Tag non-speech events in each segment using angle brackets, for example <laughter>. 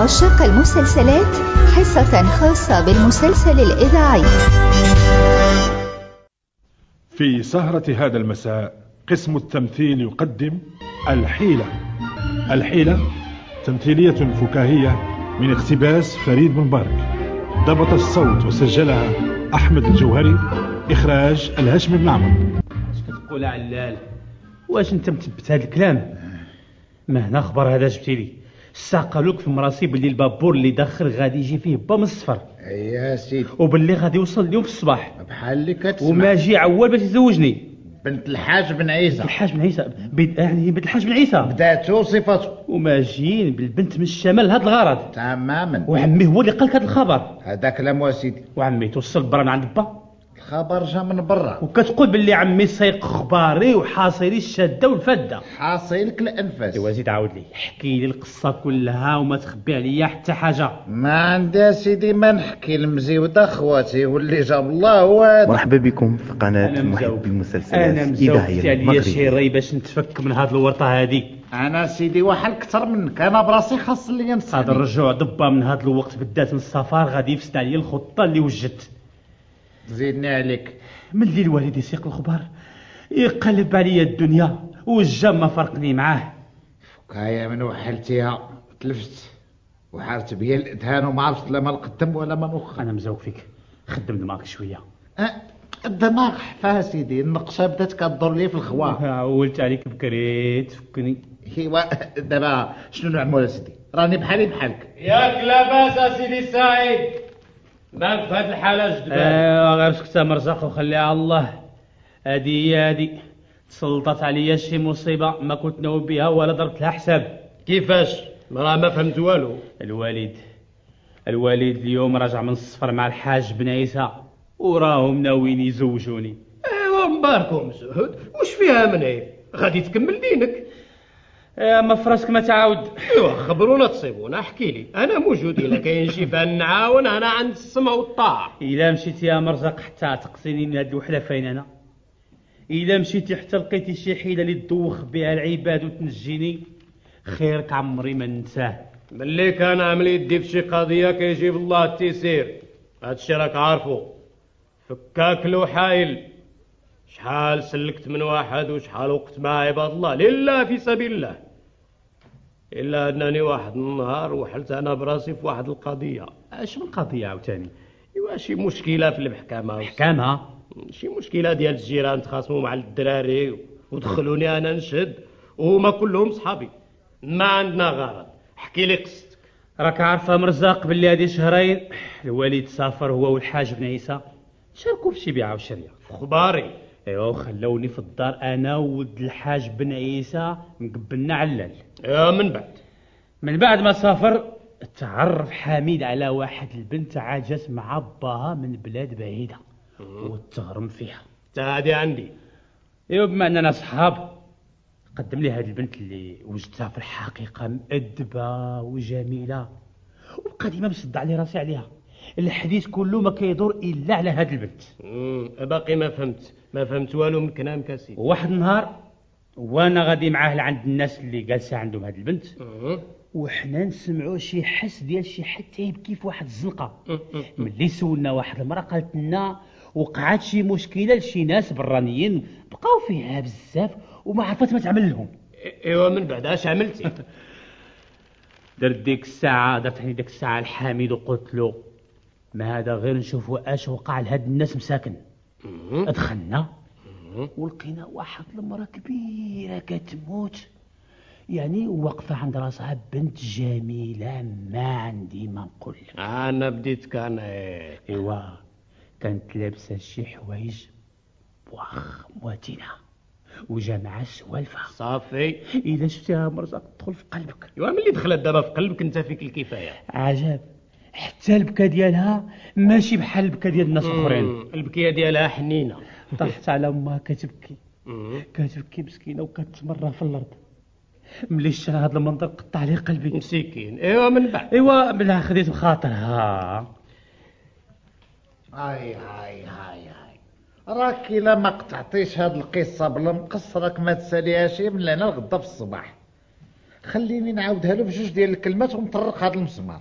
لعشاق المسلسلات حصة خاصة بالمسلسل الإذاعي. في سهرة هذا المساء قسم التمثيل يقدم الحيلة. الحيلة تمثيلية فكاهية من اقتباس فريد بن مبارك ضبط الصوت وسجلها أحمد الجوهري إخراج الهشم بن عمرو. اش كتقول علال؟ واش أنت مثبت هذا الكلام؟ ما هنا خبر هذا جبتي لي. لك في مراسي باللي البابور اللي داخل غادي يجي فيه با من الصفر يا سيدي. وباللي غادي يوصل اليوم في الصباح. بحال اللي كتسمع. وما جي عوال باش يزوجني. بنت الحاج بن عيسى. الحاج بن عيسى. بيد يعني بنت الحاج بن عيسى. بداته صفته وما جين بالبنت من الشمال لهذا الغرض. تماما. وعمي هو اللي قال لك هذا الخبر. هذا كلام سيدي. وعمي توصل برا من عند با الخبر جا من برا. وكتقول باللي عمي سايق خباري وحاصري الشاده والفدة. حاصلك الأنفاس. ايوا زيد عاود لي. احكي لي القصة كلها وما تخبي عليا حتى حاجة. ما عندي سيدي ما نحكي المزيودة خواتي واللي جاب الله هو هذا مرحبا بكم في قناة أنا محب مزوق المسلسلات. أنا الإذاعية عليا شي ري باش نتفك من هاد الورطة هادي. أنا سيدي واحد أكثر منك. أنا براسي خاص لي نصح هذا الرجوع ضبا من هاد الوقت بالذات من السفر غادي يفسد عليا الخطة اللي وجدت. زيدني عليك. من اللي الوالد يسيق الخبار؟ يقلب عليا الدنيا والجا ما فرقني معاه. فكاية من وحلتيها. تلفت وحارت بيا الإدهان وما عرفت لا ما القدم ولا ما نوخر أنا مزوق فيك. خدم دماغك شوية. أه، الدماغ حفاه سيدي النقشة بدات كدور لي في الخوا. عولت عليك بكري تفكني إيوا دابا شنو نعمل سيدي؟ راني بحالي بحالك. ياك لاباس سيدي سعيد في هاد الحالة جدبان. ايوا غير سكت يا مرزق وخليها على الله. هادي هي هادي. تسلطت عليا شي مصيبة ما كنت ناوي بها ولا ضربت لها حساب. كيفاش؟ راه ما فهمت والو. الوالد. الوالد اليوم راجع من السفر مع الحاج بن عيسى. وراهم ناويين يزوجوني. أيوا مباركم زهد. وش فيها من عيب غادي تكمل دينك. ما فراسك ما تعاود. ايوا خبرونا تصيبونا. احكي لي. أنا موجود إلا كاين شي نعاون أنا عند السمع والطاعه إلا مشيتي يا مرزق حتى تقصيني من هاد الوحده فين أنا؟ إلا مشيتي حتى لقيتي شي حيلة اللي تدوخ بها العباد وتنجيني؟ خيرك عمري ما ننساه. ملي كان عامل يدي في شي قضية كيجيب الله التيسير. هادشي راك عارفو. فكاك له حايل. شحال سلكت من واحد وشحال وقت مع عباد الله. لله في سبيل الله. إلا أنني واحد النهار وحلت أنا براسي في واحد القضية. اش من قضيه عاوتاني؟ إيوا شي مشكلة في المحكمة. حكامها شي مشكلة ديال الجيران تخاصموا مع الدراري ودخلوني أنا نشهد وهما كلهم صحابي. ما عندنا غرض. احكي لي قصتك. راك عارفه مرزاق باللي هادي شهرين الوالد سافر هو والحاج بن عيسى. شاركوا في شي بيعه وشريه في خباري. ايوا وخلوني في الدار أنا وولد الحاج بن عيسى مقبلنا علال يا من بعد؟ من بعد ما سافر تعرف حميد على واحد البنت عاجت مع باها من بلاد بعيدة. وتغرم فيها. هادي عندي. ايوا بما اننا صحاب قدم لي هذه البنت اللي وجدتها في الحقيقة مؤدبة وجميلة وقديمة مسد علي راسي عليها. الحديث كله ما كيدور إلا على هذه البنت. باقي ما فهمت. ما فهمت والو من كلامك اسيدي وواحد النهار وأنا غادي معاه لعند الناس اللي جالسة عندهم هذه البنت. وحنا نسمعوا شي حس ديال شي حد تيبكي في واحد الزنقة. ملي سولنا واحد المرأة قالت لنا وقعت شي مشكلة لشي ناس برانيين بقاو فيها بزاف وما عرفت ما تعمل لهم. إيوا من بعد اش عملتي؟ <laughs> درت ديك الساعة درت ديك الساعة الحامد وقلت له ما هذا غير نشوفوا اش وقع لهاد الناس مساكن. دخلنا ولقينا واحد المرأة كبيرة كتموت. يعني واقفة عند راسها بنت جميلة ما عندي ما نقول أنا بديت كان. إيوا كانت لابسة شي حوايج واخ مواتينة وجامعة سوالفة. صافي. إذا شفتيها مرزق تدخل في قلبك. إيوا ملي دخلت دابا في قلبك أنت فيك الكفاية. عجب. حتى البكا ديالها ماشي بحال البكا ديال الناس الاخرين البكية ديالها حنينة. طاحت على أمها كتبكي. كتبكي مسكينة وكتمرى في الأرض. ملي شفت هذا المنظر قطع لي قلبي. مسكين. إيوا من بعد. إيوا بلا خديت بخاطرها. هاي هاي هاي هاي. راك إلا ما قطعتيش هاد القصة بلا مقص راك ما تساليهاش من هنا لغدا في الصباح. خليني نعاودها له بجوج ديال الكلمات ونطرق هذا المسمار.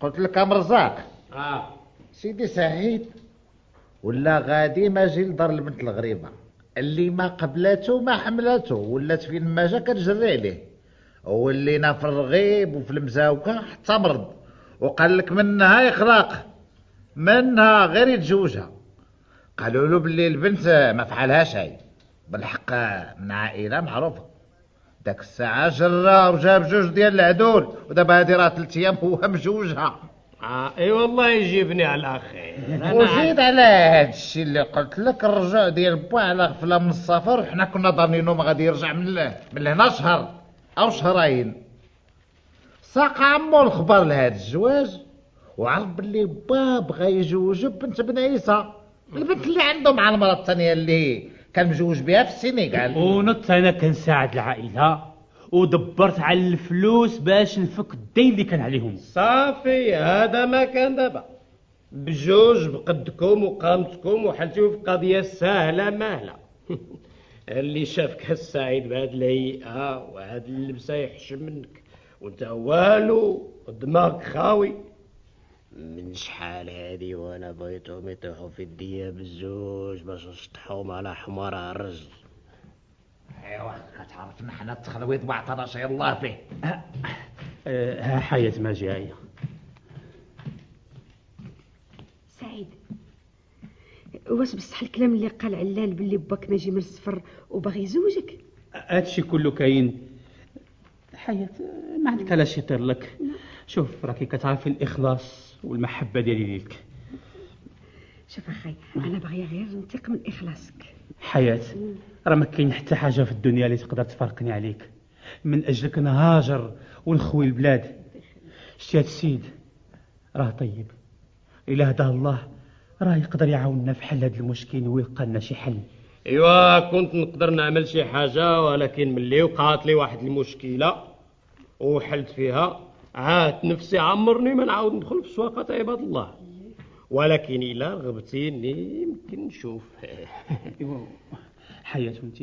قلت لك مرزاق آه. سيدي سعيد ولا غادي ما جي لدار البنت الغريبة. اللي ما قبلته ما حملته ولات فين ما جا كتجري عليه. ولينا في الرغيب وفي المزاوكة حتى مرض وقال لك منها يخلق منها غير يتزوجها. قالوا له باللي البنت ما فعلها شيء بالحق من عائلة معروفة. داك الساعة جرى وجاب جوج ديال العدول ودابا هادي راه ثلاث أيام هو مجوجها آه أي والله يجيبني على خير <laughs> وزيد على هاد الشيء اللي قلت لك الرجوع ديال با على غفله من السفر وحنا كنا ظانينو ما غادي يرجع من ل- من هنا شهر أو شهرين. ساق عمو الخبر لهاد الزواج وعرف باللي با بغى يجوج بنت بن عيسى البنت اللي عنده مع المرأة الثانية اللي كان مجوج بها في السنغال ونط أنا كنساعد العائلة ودبرت على الفلوس باش نفك الدين اللي كان عليهم. صافي هذا ما كان دابا. بجوج بقدكم وقامتكم وحلتيو في قضية سهلة مهلة. <laughs> اللي شافك السعيد بهاد الهيئة وهاد اللبسة يحشم منك. وانت والو دماغك خاوي. من شحال هادي وأنا بغيتهم يطيحوا في الدية بالزوج باش نشطحوهم على حمار الرجل ايوا كتعرف نحن التخلويط بعطنا شي الله فيه. أه ها حياة ما جاية سعيد واش بصح الكلام اللي قال علال باللي باك ناجي من السفر وباغي يزوجك؟ هادشي كله كاين. حياة ما عندك علاش يطير لك. شوف راكي كتعرفي الإخلاص. والمحبة ديالي ليك. شوف أخي أنا باغية غير نثق من إخلاصك. حياة راه ما كاين حتى حاجة في الدنيا اللي تقدر تفرقني عليك. من أجلك نهاجر ونخوي البلاد. شتي هاد السيد؟ راه طيب. إلا هداه الله راه يقدر يعاوننا في حل هاد المشكل ويلقى لنا شي حل. ايوا كنت نقدر نعمل شي حاجة ولكن ملي وقعت لي واحد المشكلة وحلت فيها عاد نفسي عمرني ما نعاود ندخل في سواقة عباد الله. ولكن إلا رغبتيني يمكن نشوف. <laughs> حياة انت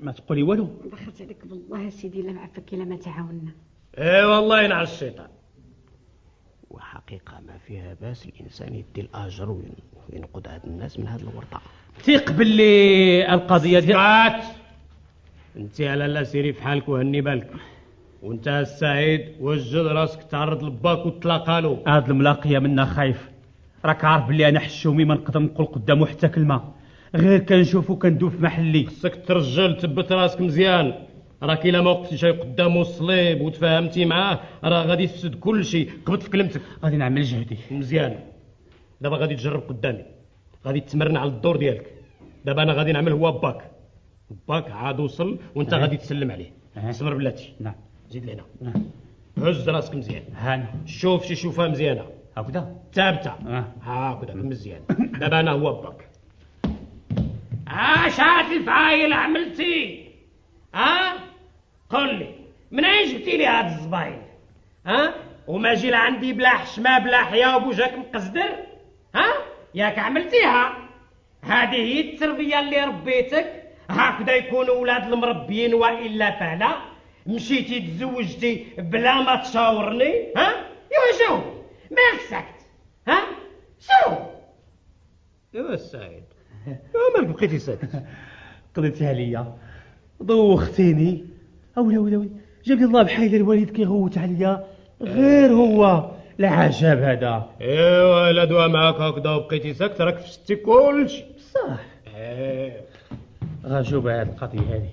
ما تقولي والو؟ دخلت عليك بالله سيدي لا معفك إلا ما تعاوننا. إي والله ينعل الشيطان. وحقيقة ما فيها باس الإنسان يدي الأجر وين- وينقذ هاد الناس من هاد الورطة. ثق باللي القضية ديال انت على لا سيري في حالك وهني بالك. وانت السعيد وجد راسك تعرض لباك وتلاقى له. هاد الملاقية منا خايف. راك عارف بلي أنا حشومي ما نقدر نقول قدامه حتى كلمة. غير كنشوفو كندوب في محلي. خصك ترجل تثبت راسك مزيان. راك إلا ما وقفتي شي قدامه الصليب وتفاهمتي معاه راه غادي تفسد كل شيء قبض في كلمتك. غادي نعمل جهدي. مزيان. دابا غادي تجرب قدامي. غادي تمرن على الدور ديالك. دابا أنا غادي نعمل هو باك. باك عاد وصل وانت. غادي تسلم عليه. صبر بلاتي. نعم. زيد لهنا نعم. هز راسك مزيان. هانا شوف شي شوفه مزيانة. هكذا ثابتة. أه. هاكذا مزيان. دابا أنا هو باك اش هاد الفعايل عملتي. ها؟ قل لي من اين جبتي لي هاد الزباين؟ ها؟ وما جي لعندي بلا حشمة بلا حياة وبوجهك مقزدر؟ ها؟ ياك عملتيها؟ هذه هي التربية اللي ربيتك؟ هكذا يكونوا ولاد المربيين وإلا فلا مشيتي تزوجتي بلا ما تشاورني؟ ها؟ يا شو؟ مالك ساكت ها؟ شو؟ ايوا السعيد ايوا مالك بقيتي ساكت. <laughs> قضيتيها ليا. دوختيني اولا اولا اولا جاب لي الله بحال الوالد كيغوت عليا. غير هو. العجب هذا. ايوا الا دوا معاك هكذا وبقيتي ساكت؟ راك فرشتي كلشي. صح إيه غنشوف هاد القضية هذه.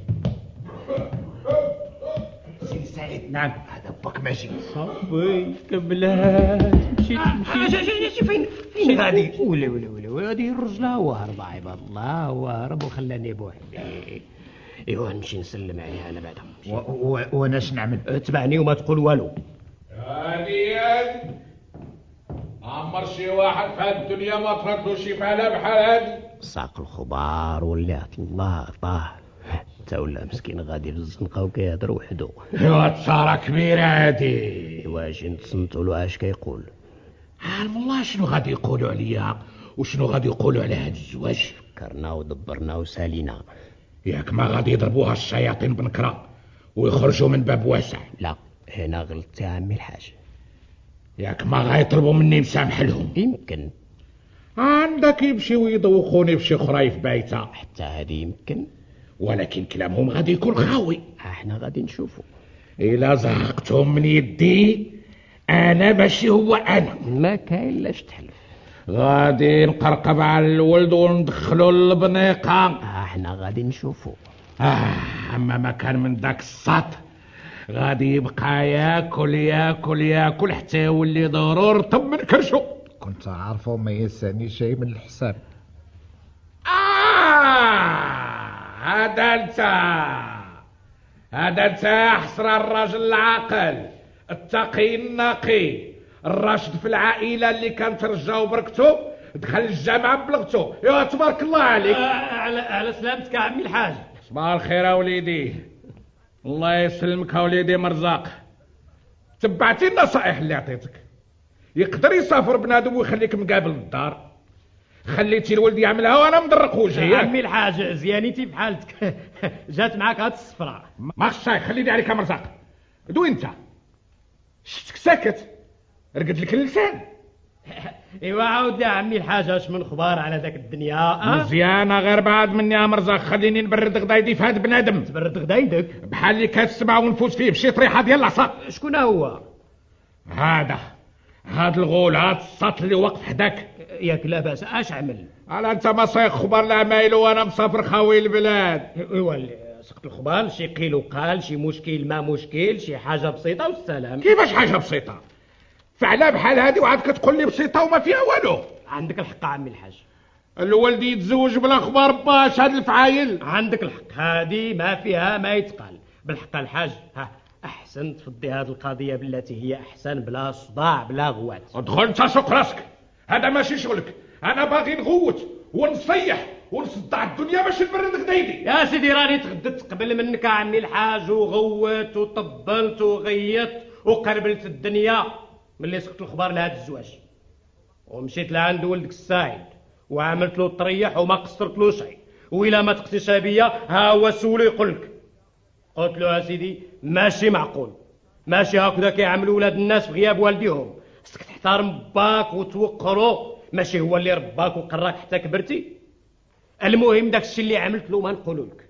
سعيد. نعم. هذا باك ماشي. صافي كملات مشيت مشيت شي فين؟ فين غادي؟ ولا ولا ولا ولا هذه الرجلة هو هرب عباد الله هو هرب وخلاني بوحدي. إيوا نمشي نسلم عليها أنا بعدا وأنا اش نعمل؟ اتبعني وما تقول والو. هادي عمر شي واحد في هاد الدنيا ما تردو شي فعلة بحال هادي ساق الخضار ولات الله طاه تا ولا مسكين غادي في الزنقة وكيهضر وحدو ايوا تصارة كبيرة هادي أجي نتصنتو له؟ اش كيقول؟ عالم الله شنو غادي يقولوا عليا؟ وشنو غادي يقولوا على هاد الزواج؟ فكرنا ودبرنا وسالينا. ياك ما غادي يضربوها الشياطين بنكرة ويخرجوا من باب واسع. لا هنا غلطت يا عمي الحاج. ياك ما غيطلبوا مني نسامح لهم. يمكن. عندك يمشيو يدوخوني في شي خرايف بايتة. حتى هذه يمكن. ولكن كلامهم غادي يكون خاوي إحنا غادي نشوفوا إلا زهقتهم من يدي. أنا ماشي هو أنا. ما كاين لاش تحلف. غادي نقرقب على الولد وندخلو للبنيقة. إحنا غادي نشوفوا آه أما ما كان من داك الساط. غادي يبقى ياكل ياكل ياكل حتى يولي ضرور طب من كرشو كنت عارفه ما يساني شيء من الحساب. آه! هذا أنت. هذا أنت يا حسرة الراجل العاقل. التقي النقي الراشد في العائلة اللي كان ترجاو بركته دخل الجامعة بلغته يا تبارك الله عليك. على على سلامتك عمي الحاج. صباح الخير يا وليدي. الله يسلمك يا وليدي مرزاق. تبعتي النصائح اللي عطيتك يقدر يسافر بنادم ويخليك مقابل الدار. خليتي الولد يعملها وأنا مدرق وجهي عمي الحاج زيانيتي في حالتك <laughs> جات معاك هاد الصفرة. ما خصاي خليني عليك يا مرزاق. دو انت. شفتك ساكت؟ رقد لك اللسان. <laughs> إيوا عاود يا عمي الحاج أش من خبار على ذاك الدنيا أه؟ مزيانة غير بعد مني يا مرزاق. خليني نبرد غدايدي في هاد بنادم. تبرد غدايدك بحال اللي كتسمع ونفوت فيه بشي طريحة ديال العصا. شكون هو؟ هذا. هاد الغول هاد السط اللي وقف حداك. ياك لا بأس اش عمل؟ على انت ما صايغ خبر العمايل وأنا مسافر خاوي البلاد. ايوا سقط الخبار شي قيل وقال شي مشكل ما مشكل شي حاجة بسيطة والسلام. كيفاش حاجة بسيطة؟ فعلا بحال هادي وعاد كتقول لي بسيطة وما فيها والو. عندك الحق عمي الحاج. الولد يتزوج بلا خبر باش هاد الفعايل. عندك الحق هذه ما فيها ما يتقال. بالحق الحاج ها. احسن تفضي هذه القضية بالتي هي أحسن بلا صداع بلا غوات. ادخل انت سوق راسك. هذا ماشي شغلك. أنا باغي نغوت ونصيح ونصدع الدنيا باش نبرد غدايدي يا سيدي راني تغدت قبل منك عمي الحاج وغوت وطبلت وغيت وقربلت الدنيا. ملي سقط الخبر لهذا الزواج. ومشيت لعند ولدك السعيد وعملت له الطريح وما قصرت له شيء وإلا ما تيقتش بيا ها هو سولو يقول لك قلت له يا سيدي ماشي معقول. ماشي هكذا كيعملوا ولاد الناس في غياب والديهم. خصك تحترم باك وتوقرو. ماشي هو اللي رباك وقراك حتى كبرتي. المهم داك الشيء اللي عملت له ما نقولوا لك.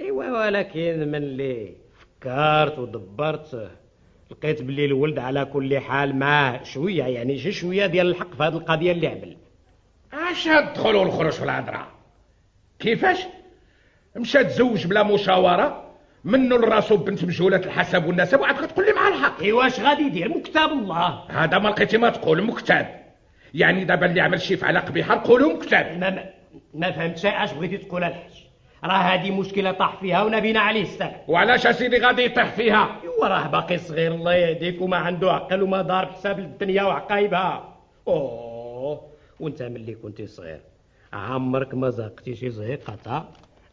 إيوا ولكن من اللي فكرت ودبرت لقيت باللي الولد على كل حال معاه شوية يعني شي شوية ديال الحق في هذه القضية اللي عمل. اش الدخول والخروج في الهضره كيفاش؟ مشى تزوج بلا مشاورة؟ منه لراسو بنت مجهولة الحسب والنسب وعاد كتقول لي مع الحق. ايوا اش غادي يدير؟ مكتاب الله. هذا ما لقيتي ما تقول مكتاب يعني دابا اللي عمل شي فعله قبيحة نقولوا مكتاب ما ما, ما فهمتش اش بغيتي تقول؟ الحاج. راه هذه مشكلة طاح فيها ونبينا عليه السلام. وعلاش اسيدي غادي يطيح فيها؟ إيوا راه باقي صغير الله يهديك وما عنده عقل وما دار بحساب الدنيا وعقايبها. أوه وانت ملي كنتي صغير. عمرك ما زهقتي شي زهيقه تا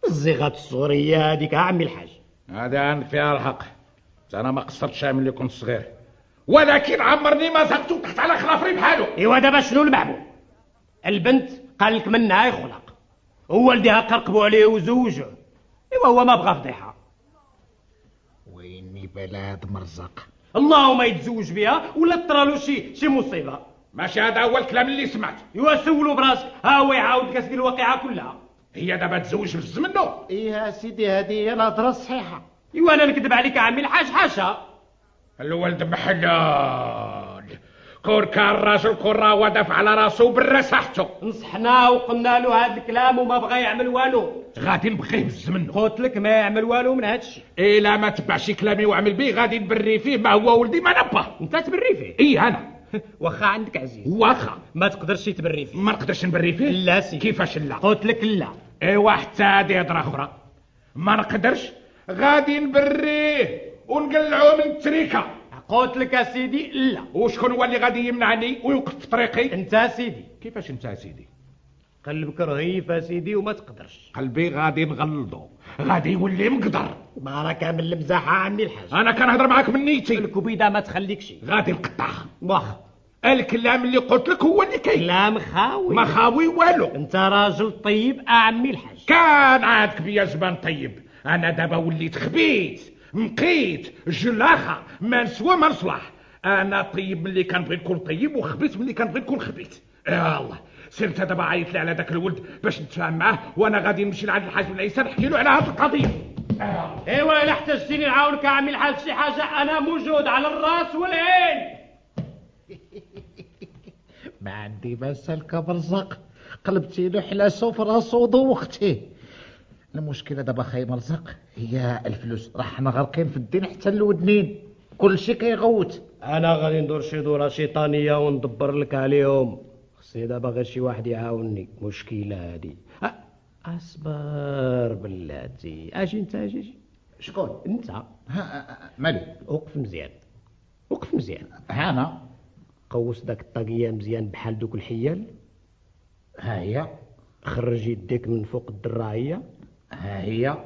الزيغات الصغريه هذيك عمي الحاج. هذا عند فيها الحق. أنا ما قصرتش ملي كنت صغير. ولكن عمرني ما زقت تحت على خلافري بحالو ايوا دابا شنو المعمول البنت قال لك منها يخلق ووالديها قرقبوا عليه وزوجه. ايوا هو ما بغى فضيحة. ويني بلاد مرزق. اللهم يتزوج بها ولا طرالو شي شي مصيبة. ماشي هذا هو الكلام اللي سمعت ايوا سولو براسك. ها هو يعاود لك الواقعة كلها. هي دابا تزوج بز منه. إيه يا سيدي هذه هي الهضره الصحيحة. ايوا أنا نكذب عليك عمي الحاج حاشا. الولد محلول كون كان راجل راه دافع على راسو بالرسحته نصحناه وقلنا له هذا الكلام وما بغى يعمل والو. غادي نبغيه بز منه. قلت لك ما يعمل والو من هذا الشيء الا ما تبعش كلامي وعمل به غادي نبري فيه. ما هو ولدي؟ ما نبه انت تبري فيه؟ إي أنا. <laughs> واخا عندك عزيز. واخا. ما تقدرش تبري فيه. ما نقدرش نبري فيه؟ لا سيدي. كيفاش لا؟ قلت لك لا. ايوا حتى هادي هضره أخرى ما نقدرش. غادي نبريه ونقلعوه من التريكة. قلت لك يا سيدي لا. وشكون هو اللي غادي يمنعني ويوقف في طريقي؟ انت يا سيدي. كيفاش انت يا سيدي؟ قلبك رهيف يا سيدي وما تقدرش. قلبي غادي نغلظو غادي يولي مقدر. ما راك عامل المزاحه عمي الحاج أنا كنهضر معاك من نيتي. الكبيده ما تخليكش. غادي نقطعها. واخا. الكلام اللي قلت لك هو اللي كاين. كلام خاوي ما خاوي والو. انت راجل طيب اعمي الحاج. كان عادك بيا زمان طيب. أنا دابا وليت خبيث مقيت جلاخة ما نسوى ما نصلح أنا طيب ملي كنبغي نكون طيب وخبيت ملي كنبغي نكون خبيت. يا الله سير انت دابا عيط لي على ذاك الولد باش نتفاهم معاه وأنا غادي نمشي لعند الحاج بن عيسى نحكي له على هذه القضية. ايوا إلا احتجتني نعاونك اعمل الحاج شي حاجة أنا موجود على الرأس والعين. ما عندي ما سلك مرزق قلبتي له حلاسه في راسو ودوختيه المشكلة دابا خاي مرزق هي الفلوس. راح حنا غارقين في الدين حتى الودنين. كل شيء كيغوت. أنا غادي ندور شي دورة شيطانية وندبر لك عليهم. خصني دابا غير شي واحد يعاونني. مشكلة هادي. أصبر بلاتي. أجي أنت أجي أجي. شكون؟ أنت. مالي؟ وقف مزيان. وقف مزيان. ها أنا؟ قوس داك الطاقية مزيان بحال دوك الحيال. ها هي. خرج يديك من فوق الدراعيه ها هي.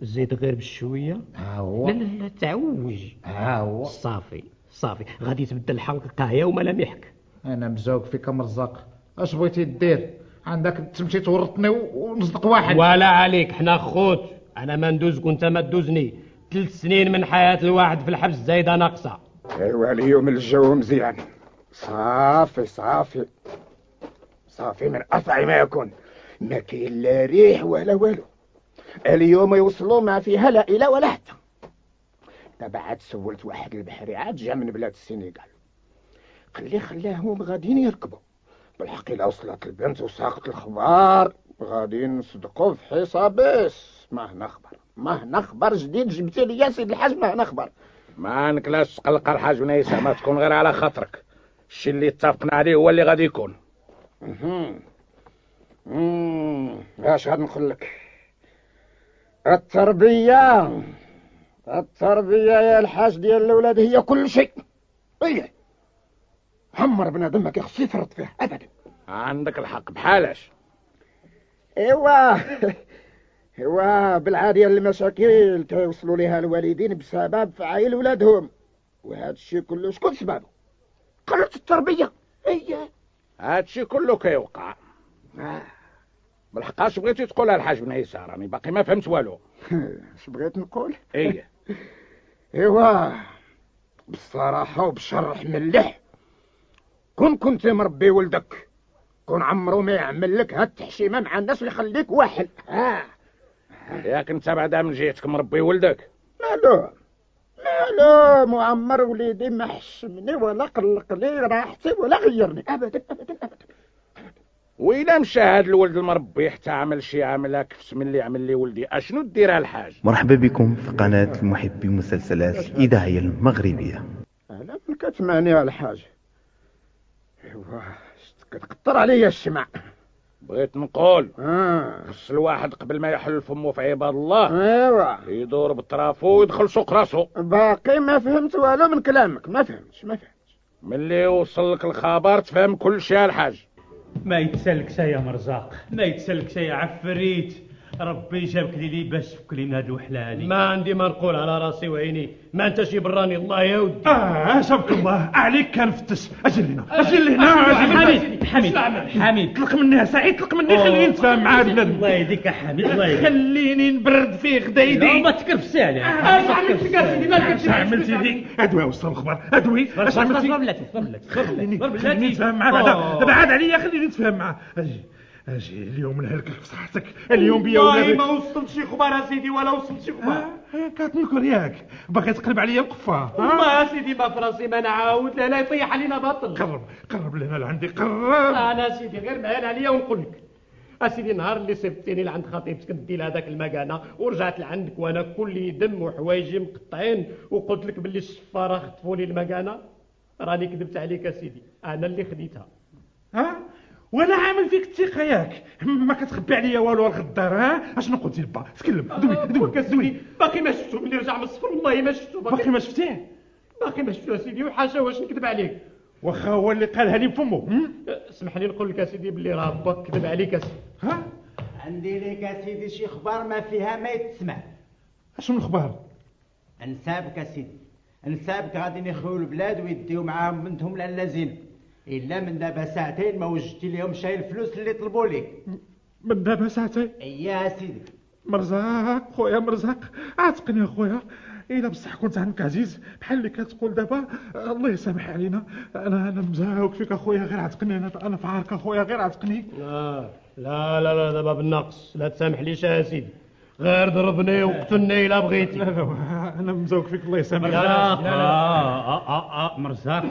زيد غير بشوية. ها هو. لا لا لا تعوج. ها هو. صافي صافي. غادي تبدل الحلقة قاهيه وملامحك أنا مزوق فيك مرزق أش بغيتي دير عندك تمشي تورطني ونصدق واحد. ولا عليك. حنا خوت. أنا ما ندوزك وأنت ما تدوزني. ثلاث سنين من حياة الواحد في الحبس زايدة ناقصة. ايوا اليوم الجو مزيان. صافي صافي. صافي من اصعب ما يكون. ما كاين لا ريح ولا والو. اليوم يوصلوا ما فيها لا إلى ولا حتى. دابا عاد سولت واحد البحري عاد جا من بلاد السنغال. قال لي خلاهم غاديين يركبوا. بالحق إلا وصلت البنت وساقت الخبار غادي نصدقوا في حسابيس ما هنا خبر؟ ما هنا خبر جديد جبتي لي يا سيدي الحاج ما هنا خبر. ما نكلاش تقلق الحاج ونيسة ما تكون غير على خاطرك. الشي اللي اتفقنا عليه هو اللي غادي يكون. اش غادي نقول لك؟ التربية التربية يا الحاج ديال الأولاد هي كل شيء. هي عمر بنادم ما كيخص يفرط فيه أبدا. عندك الحق بحالاش إيوا. <laughs> إيوا بالعادية المشاكل كيوصلوا لها الوالدين بسبب فعايل ولادهم. وهذا الشيء كله شكون سببه؟ قلة التربية. هي هذا الشيء كله كيوقع. آه. بالحقاش بغيتي تقولها الحاج بن عيسى راني باقي ما فهمت والو. <laughs> اش بغيت نقول؟ إيه. <laughs> إيوا بالصراحة وبشرح ملح كون كنت مربي ولدك كون عمرو ما يعمل لك هاد التحشيمة مع الناس ويخليك واحد. ها ياك أنت بعدا من جهتك مربي ولدك؟ مالو؟ مالو معمر وليدي ما حشمني ولا قلق لي راحتي ولا غيرني. ابدا ابدا ابدا وإلا مشى هاد الولد المربي حتى عمل شي عمل كفت من اللي عمل لي ولدي؟ أشنو دير الحاج مرحبا بكم في قناة محبي المسلسلات الإذاعية المغربية. على من كتماني على الحاج. إيوا كتقطر عليا الشمع. بغيت نقول آه. خص الواحد قبل ما يحل فمه في عباد الله. ايوا يدور بطرافو ويدخل سوق راسو. باقي ما فهمت والو من كلامك. ما فهمتش ما فهمتش. ملي وصل لك الخبر تفهم كل شيء الحاج. ما يتسلكش يا مرزاق. ما يتسلكش يا عفريت. ربي جابك لي باش تفك لي من هاد الوحلة هادي؟ ما عندي ما نقول على راسي وعيني. ما انت شي براني الله يا ودي. آه شبك الله. عليك كنفتش. أجي لهنا أجي لهنا أجي حميد. حميد. حميد. طلق مني سعيد طلق مني. خليني نتفاهم مع بنادم الله يهديك يا حميد. الله يهديك. خليني نبرد فيه لا غدايدي ما تكرفش عليه اش عملتي قاسي. ما عملتي لي ادوي وصل الخبر. ادوي أش بلاتي خليني بلاتي خليني نتفاهم معاه دابا عاد عليا خليني نتفاهم معاه أجي اليوم نهلكك في صحتك اليوم بيا والله ما ولا وصلت شي خبر يا سيدي ولا وصلت شي خبر كتنكر ياك. باغي تقلب عليا القفة. والله يا سيدي ما في راسي ما نعاود لا لا يطيح علينا باطل. قرب قرب لهنا لعندي قرب. أنا سيدي غير مهل عليا ونقول لك. اسيدي نهار اللي صيفطتيني لعند خطيبتك ندي لها داك المكانه ورجعت لعندك وأنا كلي دم وحوايجي مقطعين وقلت لك باللي الشفاره خطفوا لي المكانه راني كذبت عليك يا سيدي أنا اللي خديتها. ها؟ وأنا عامل فيك الثقة ياك. ما كتخبي عليا والو الغدار ها؟ اشنو قلتي لبا تكلم. دوي دوي يا سيدي باقي ما شفتو ملي رجع من السفر والله ما شفتو. باقي ما شفتيه؟ باقي ما شفتو سيدي وحاشا واش نكذب عليك؟ واخا هو اللي قالها لي بفمو. هم؟ اسمح لي نقول لك سيدي باللي راه باك كذب عليك. يا سيدي ها؟ عندي لك سيدي شي أخبار ما فيها ما يتسمع. اشنو الاخبار انسابك سيدي انسابك غادي يخويو البلاد ويديو معاهم بنتهم للازين إلا من دابا ساعتين ما وجدتي لهم شي الفلوس اللي طلبوا لك. من دابا ساعتين؟ يا سيدي. مرزاق خويا مرزاق عاتقني خويا. إلا بصح كنت عندك عزيز بحال اللي كتقول دابا الله يسامح علينا. أنا أنا مزاوق فيك اخويا غير عتقني أنا أنا في عارك اخويا غير عتقني لا لا لا لا دابا بالنقص. لا تسامح ليش يا سيدي؟ غير ضربني وقتلني إلا بغيتي. <laughs> لا لا أنا مزوق فيك الله يسامح مرزاق عليك. آه آه آه آه مرزاق.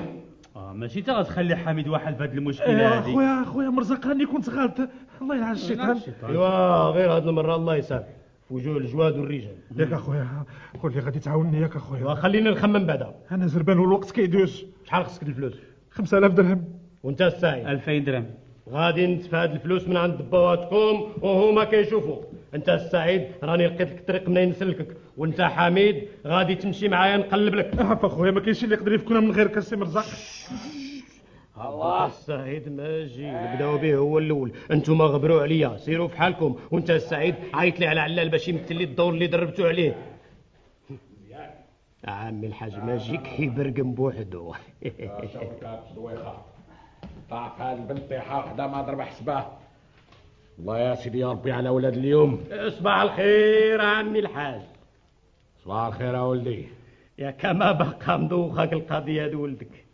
ماشي؟ تا غتخلي حميد واحد في هذه المشكلة يا هذه أخويا أخويا مرزق راني كنت غلط الله يلعن الشيطان. ايوا غير هاد المرة الله يسامح. في وجوه الجواد والرجال. ياك أخويا قول لي غادي تعاونني ياك أخويا. وخلينا نخمم بعدا. أنا زربان والوقت كيدوز شحال خصك الفلوس؟ 5000 درهم. وانت السعيد 2000 درهم. غادي ندفع الفلوس من عند دبواتكم وهما كيشوفوا. انت السعيد راني لقيت لك الطريق منين نسلكك وانت حميد غادي تمشي معايا نقلب لك. عفا اخويا ما كاينش اللي يقدر يفكنا من غيرك السي مرزق الله. السعيد ماجي. نبداو به هو الأول. أنتم غبروا عليا. سيروا في حالكم. وانت السعيد عيط لي على علال باش يمثل لي الدور اللي دربتو عليه. عمي الحاج ماجي كيبرقم بوحدو. طاح هاد البنت طيحة وحدة ما ضرب حسبه الله يا سيدي يا ربي على ولاد اليوم. صباح الخير عمي الحاج صباح الخير يا ولدي. يا كما بقى مدوخك القضية د ولدك.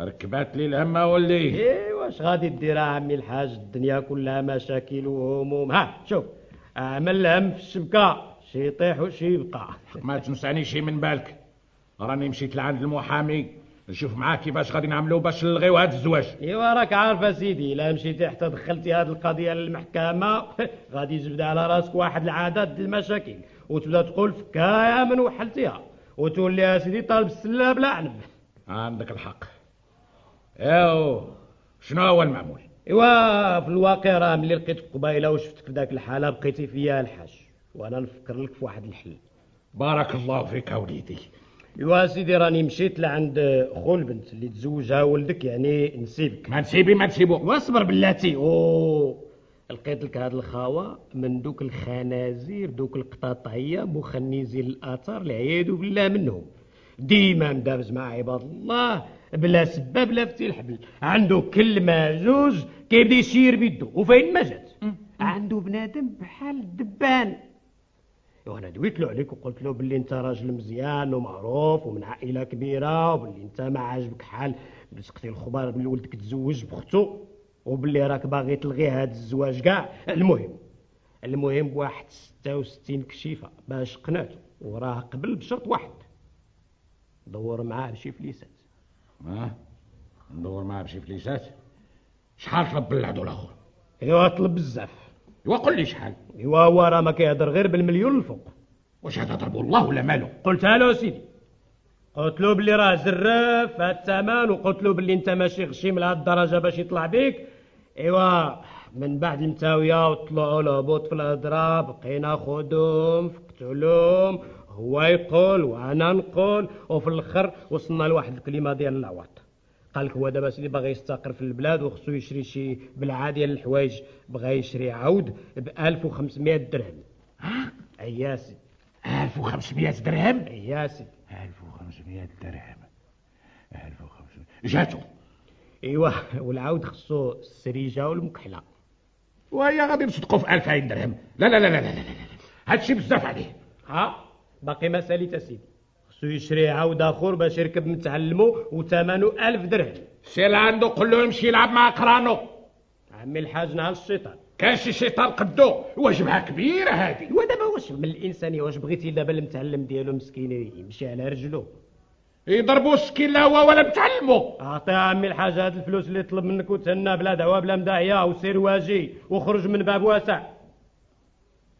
ركبات لي الهمة ولدي. إيه واش غادي دير عمي الحاج؟ الدنيا كلها مشاكل وهموم. ها شوف اعمل هم في الشبكه شي يطيح وشي يبقى. ما تنساني شي من بالك. راني مشيت لعند المحامي. نشوف معاه كيفاش غادي نعملوا باش نلغيو هذا الزواج. إيوا راك عارف أسيدي الا مشيتي حتى دخلتي هذه القضية للمحكمة <laughs> غادي يجبد على راسك واحد العدد المشاكل وتبدأ تقول فكاية من وحلتيها وتولي يا سيدي طالب السلة بلا عنب عندك الحق. إيوا شنو هو المعمول؟ إيوا في الواقع راه ملي لقيتك قبيلة وشفتك في ذاك الحالة بقيتي فيا الحاج وأنا نفكر لك في واحد الحل. بارك الله فيك يا وليدي. ايوا سيدي راني مشيت لعند خو البنت اللي تزوجها ولدك يعني نسيبك. ما نسيبي ما نسيبو. واصبر بلاتي. أوه. لقيت لك هاد الخاوة من دوك الخنازير دوك القطاطعية مخنزي الآثار العياذ بالله منهم. ديما مدابز مع عباد الله بلا سبة بلا فتي الحبل عنده كلمة زوج كيبدا يسير بيدو وفين ما جات. عنده بنادم بحال الدبان. وأنا دويت له عليك وقلت له باللي أنت راجل مزيان ومعروف ومن عائلة كبيرة وباللي أنت ما عاجبك حال لصقتي الخبار باللي ولدك تزوج بختو وباللي راك باغي تلغي هذا الزواج كاع. المهم المهم بواحد 66 كشيفة باش قنعته وراه قبل بشرط واحد. دور معاه بشي فليسات. ها؟ ندور معاه بشي فليسات؟ شحال طلب بالعدو الآخر؟ ايوا طلب بزاف. قول لي شحال ايوا هو راه ما كيهضر غير بالمليون الفوق. واش هذا ضرب الله ولا مالو قلتها له سيدي. قلت له باللي راه زراف هاد الثمن وقلت له باللي انت ماشي غشيم لهاد الدرجة باش يطلع بيك. إيوا من بعد المتاوية وطلعوا الهبوط في الهضره بقينا خدوم فقتلهم هو يقول وأنا نقول وفي الآخر وصلنا لواحد الكلمة ديال العواط. قال لك هو دابا سيدي باغي يستقر في البلاد وخصو يشري شي بلعة ديال الحوايج بغى يشري عود ب 1500 درهم. أي يا سيدي. 1500 درهم؟ أي سيدي. 1500 درهم. 1500 جاتو. إيوا والعود خصو السريجة والمكحلة. وهي غادي نصدقوا في 2000 درهم. لا لا لا لا لا لا, لا. هادشي بزاف عليه. ها؟ باقي ما ساليت اسيدي خصو يشري عود اخر باش يركب متعلمو وثمنه ألف درهم. سير لعندو قول له يمشي يلعب مع قرانو عمي الحاج نعل الشيطان. كان شي شيطان قدو؟ واجبها كبيرة هادي. ودابا واش من الانسانيه واش بغيتي دابا المتعلم ديالو مسكين يمشي على رجلو. يضربوا السكين لا هو ولا متعلمو. أعطي عمي الحاج هاد الفلوس اللي طلب منك وتهنى بلا دعوه بلا مداعيه وسير واجي وخرج من باب واسع.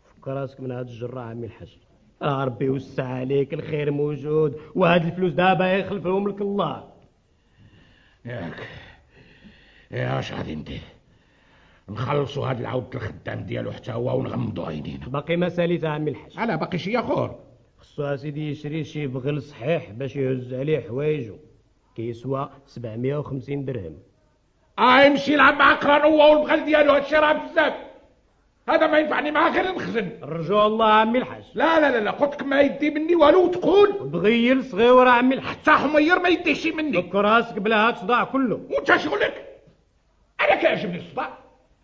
فك راسك من هاد الجرة عمي الحاج. آه ربي يوسع عليك الخير موجود وهاد الفلوس دابا يخلفهم لك الله. ياك يا اش غادي ندير؟ نخلصوا هاد العود الخدام ديالو حتى هو ونغمضوا عينينا. باقي ما ساليت عمي الحاج. على باقي شي آخر؟ خصو سيدي يشري شي بغل صحيح باش يهز عليه حوايجو. كيسوى 750 درهم. آه يمشي يلعب مع قرانو هو والبغل ديالو هادشي راه بزاف. هذا ما ينفعني معاه غير نخزن. رجو الله عمي الحاج. لا لا لا لا قلت ما يدي مني والو تقول. بغيل صغير عمي الحاج. حتى حمير ما يدي شي مني. فك راسك بلا هاد الصداع كله. وانت شغلك. أنا كيعجبني الصداع.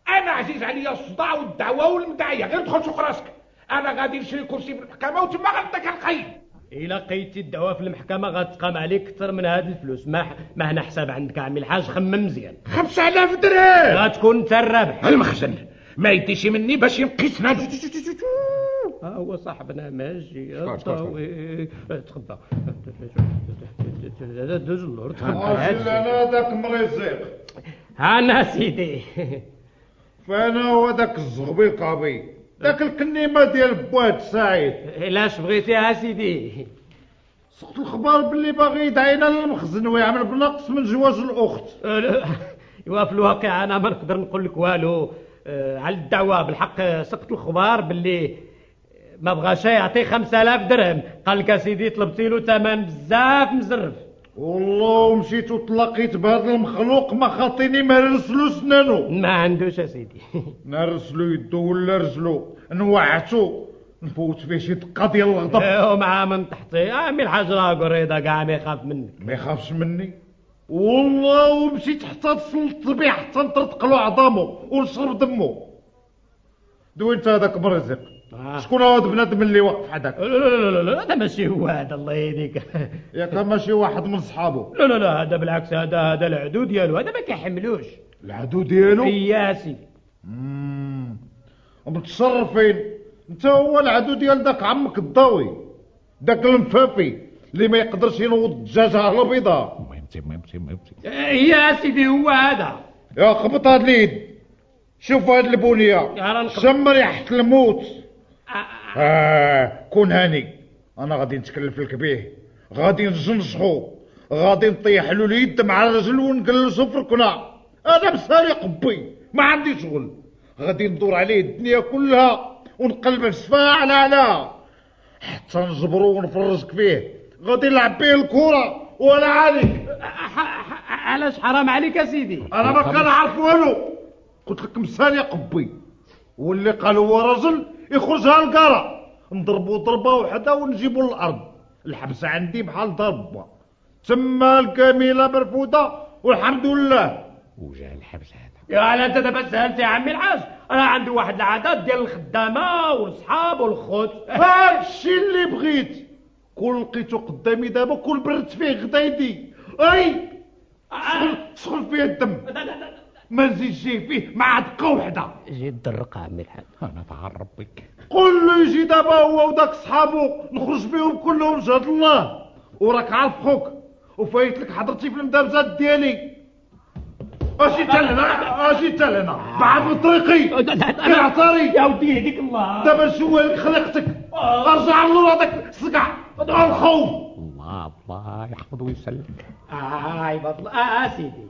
أنا عزيز عليا الصداع والدعوة والمداعية. غير دخل سوق راسك. أنا غادي نشري كرسي في المحكمة وتما غندك القيم إلا لقيتي الدعوه في المحكمة غتقام عليك أكثر من هاد الفلوس. ما ما هنا حساب عندك عمي الحاج خمم مزيان. خمسة آلاف درهم. غتكون أنت الرابح. المخزن. ما يديش مني باش ينقصنا ها هو صاحبنا ماشي شكون، شكون، شكون؟ طاوي. تخبى دوز اللور تخبى أنا ذاك مريزيق أنا سيدي. فأنا هو ذاك الزغبيقابي ذاك الكنيمة ديال بواد سعيد. علاش بغيتيها سيدي؟ سقط الخبر باللي باغي يدعينا للمخزن ويعمل بنقص من جواز الأخت. <laughs> إيوا في الواقع أنا ما نقدر نقول لك والو. على الدعوة بالحق سقط الخبار باللي ما بغاش يعطي 5000 درهم. قال لك اسيدي طلبتي له ثمن بزاف مزرف. والله مشيت وتلاقيت بهذا المخلوق ما خاطيني ما نرسلو سنانو ما عندوش اسيدي <laughs> نرسلو يدو ولا رجلو نوعتو. نفوت فيه شي دقه ديال الغضب ومع من تحتي؟ عمي الحاج راه قريضه كاع ما يخاف منك. ما يخافش مني. والله ومشيت حتى تصلت بيه حتى نطرطق له عظامه ونشرب دمه دو انت هذاك مرزق؟ شكون هذا بنادم اللي واقف حداك؟ لا لا لا لا هذا ماشي هو هذا الله يهديك. <laughs> ياك ماشي واحد من صحابه لا لا لا هذا بالعكس هذا هذا العدو ديالو هذا ما كيحملوش. العدو ديالو؟ يا سيدي متصرفين انت هو العدو ديال داك عمك الضاوي داك المفافي اللي ما يقدرش ينوض الدجاجة على بيضه مهمتي مهمتي مهمتي يا سيدي هو هذا. يا خبط هاد اليد شوف هاد نخبط. شم ريحة الموت. آه كون هاني. أنا غادي نتكلف لك بيه غادي نجنصحو غادي نطيح له اليد مع الرجل ونجلسو في الركنه أنا مسالي قبي ما عندي شغل. غادي ندور عليه الدنيا كلها ونقلب في على على. حتى نجبرو ونفرجك فيه. غادي نلعب بيه الكرة ولا عليك. علاش حرام عليك يا سيدي أنا ما كنعرف والو. قلت لك مسالي قبي. واللي قال هو رجل يخرجها القرا نضربو ضربة وحدة ونجيبو للأرض. الحبس عندي بحال ضربة. تما الكاميله مرفوده والحمد لله. وجا الحبس هذا. يا على أنت دابا سألت يا عمي الحاج. أنا عندي واحد العادات ديال الخدامة والصحاب والخوت. هادشي اللي بغيت. كل لقيتو قدامي دابا كل برت فيه غدا يدي. أي! سخن سخن فيه الدم. ما نزيدش فيه مع دقه وحده. جي تدرق عمي الحاج أنا تعرب بك قول له يجي دابا هو وداك صحابو نخرج بهم كلهم جهد الله. وراك عارف خوك. وفايت لك حضرتي في المدابزات ديالي. أجي انت لهنا أجي انت لهنا. بعد طريقي. كالعطاري يا ودي يهديك الله. دابا نشوه لك خلقتك. أرجع للور هذاك الصقع ادعو الخوف. الله الله يحفظ ويسلمك آه عباد الله آه سيدي.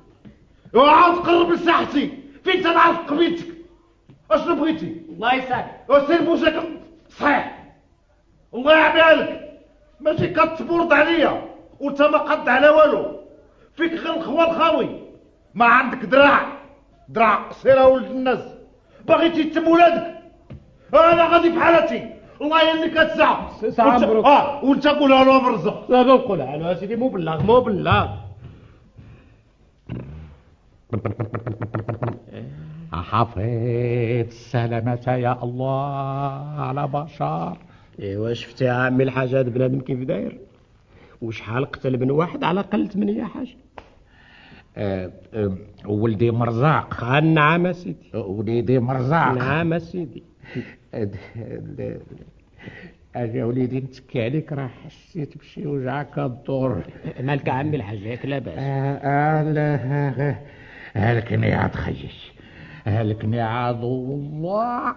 وعاود قرب لساحتي فين تنعرف قبيلتك؟ اشنو بغيتي الله يسعدك. وسير بوجهك؟ صحيح. الله يعميها لك ماشي كتبورد عليا وانت ما قد على والو. فيك غير الخوال خاوي ما عندك دراع. دراع قصيرة ولد الناس. باغي تيتم ولادك. أنا غادي في حالتي. الله يهنيك هاد الساعة ساعة وانت- مبروك. آه وانت قولها له مرزق لا بنقولها له يا سيدي مو بالله مو بالله. <laughs> حفظ السلامة يا الله على بشر إيوا شفتي يا عمي الحاج هذا بنادم كيف داير؟ وشحال قتل من واحد على الأقل ثمانية حاجة. آه، آه، ولدي مرزاق. نعم سيدي وليدي مرزاق. نعم سيدي اجا وليدي نتكي عليك راه حسيت بشي وجع كالدور. مالك عمي الحاج ياك لاباس هلكني عاد خيش. هلكني عاد الله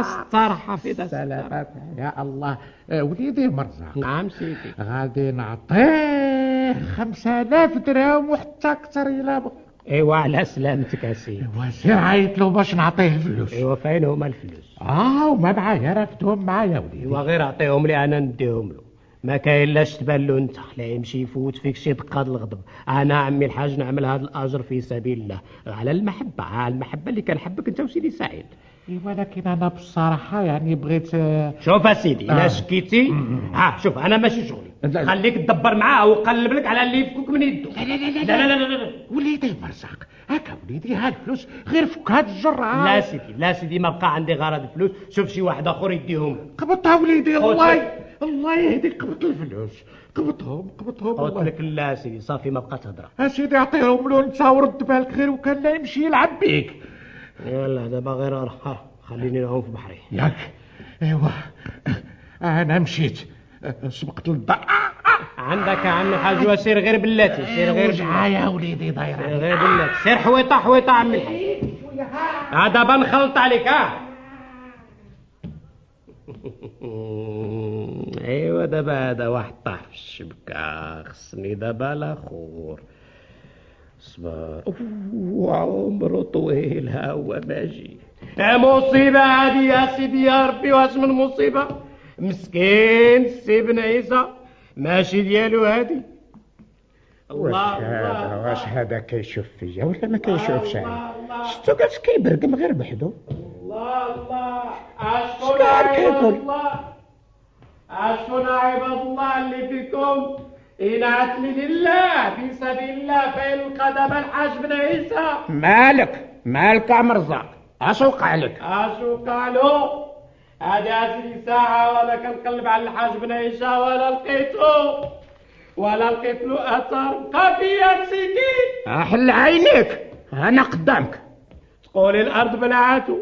استر حفيظ سلامات. يا الله. آه، وليدي مرزاق. نعم سيدي. غادي نعطيه خمسة آلاف درهم وحتى أكثر إلى بق ايوا على سلامتك يا سيدي وسير عيط له باش نعطيه الفلوس ايوا فين هما الفلوس؟ آه وما معايا رفدهم معايا وليدي. ايوا غير اعطيهم لي أنا نديهم له. ما كاين لاش تبان له انت لا يمشي يفوت فيك شي دقه الغضب. أنا عمي الحاج نعمل هذا الأجر في سبيل الله. على المحبة على المحبة اللي كنحبك أنت وسيدي سعيد. ولكن أنا بصراحة يعني بغيت شوف يا سيدي آه. الا شكيتي ها شوف أنا ماشي شغلي. خليك تدبر معاه وقلب لك على اللي يفكك من يده. لا لا لا لا لا لا لا, لا, لا. وليدي مرزاق هكا وليدي ها الفلوس غير فك هاد الجرعة. لا سيدي لا سيدي ما بقى عندي غرض فلوس شوف شي واحد آخر يديهم. قبضتها وليدي الله. الله يهديك قبط الفلوس. قبطهم قبطهم قلت لك لا سيدي صافي ما بقات هضره اسيدي أعطيهم له انت ورد بالك غير وكان لا يمشي يلعب بيك. يلا دابا غير ها خليني نعوم في بحري. ياك. ايوا أنا مشيت. سبقت للدار عندك يا عمي الحاج وسير غير بلاتي سير غير بلاتي. يا وليدي دايره سير غير بلاتي. سير حويطة حويطة عمي. الحاج ها دابا نخلط عليك ها. <laughs> ايوا دابا هذا واحد طاح في الشبكه خصني دابا الآخر صبر وعمره طويل ها هو ماشي. مصيبة هذه يا سيدي يا ربي واش من مصيبة مسكين سي بن عيسى. ماشي ديالو هادي. واش الله هذا؟ الله واش هذا كيشوف فيا ولا ما كيشوفش عليا شتو جالس كيبرقم غير بحدو الله الله. اشكون شكون عباد؟ الله. اشكون عباد الله اللي فيكم. إنعت لي لله في سبيل الله فإن القدم الحاج بن عيسى مالك مالك يا مرزاق. اش وقع لك اشو قالوا هذه عشرين ساعة وأنا كنقلب على الحاج بن عيسى ولا لقيته ولا لقيت له أثر بقى فيا سيدي أحل عينيك. أنا قدامك. تقولي الأرض بلعته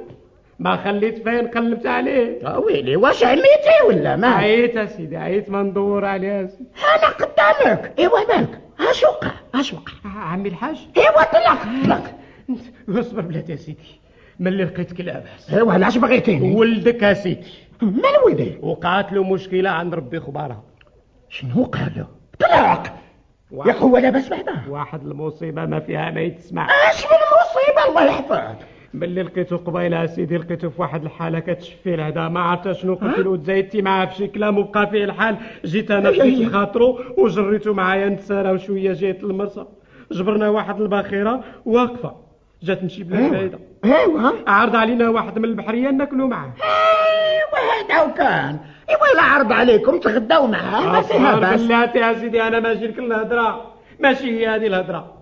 ما خليت فين قلبت عليه؟ ويلي واش عميتي ولا ما؟ عيت سيدي عيت ما ندور عليه أنا قدامك. ايوا مالك؟ اش وقع اش وقع عمي الحاج؟ ايوا طلق طلق اصبر بلاتي يا سيدي. ملي لقيتك لاباس؟ ايوا علاش بغيتيني؟ ولدك يا سيدي. مال ولدي؟ وقعت له مشكلة عند ربي خبارها. شنو وقع له طلق يا هو لاباس بعدا واحد المصيبة ما فيها ما يتسمع. اش من مصيبه الله يحفظك. ملي لقيته قبيلة سيدي لقيته في واحد الحالة كتشفي الهدا ما عرفت شنو قلت له تزايدتي معاه في شي كلام وبقى فيه الحال. جيت أنا خديت خاطرو وجريته معايا نتسارى وشوية جيت المرسى جبرنا واحد الباخرة واقفة. جات تمشي بلا فايده أيوا. عرض علينا واحد من البحرية ناكلوا معاه. أيوا هذا وكان أيوا لا عرض عليكم تغداو معاه. ما فيها أصبر باس بلاتي يا سيدي أنا ماشي لك الهضره ماشي هي هذه الهضره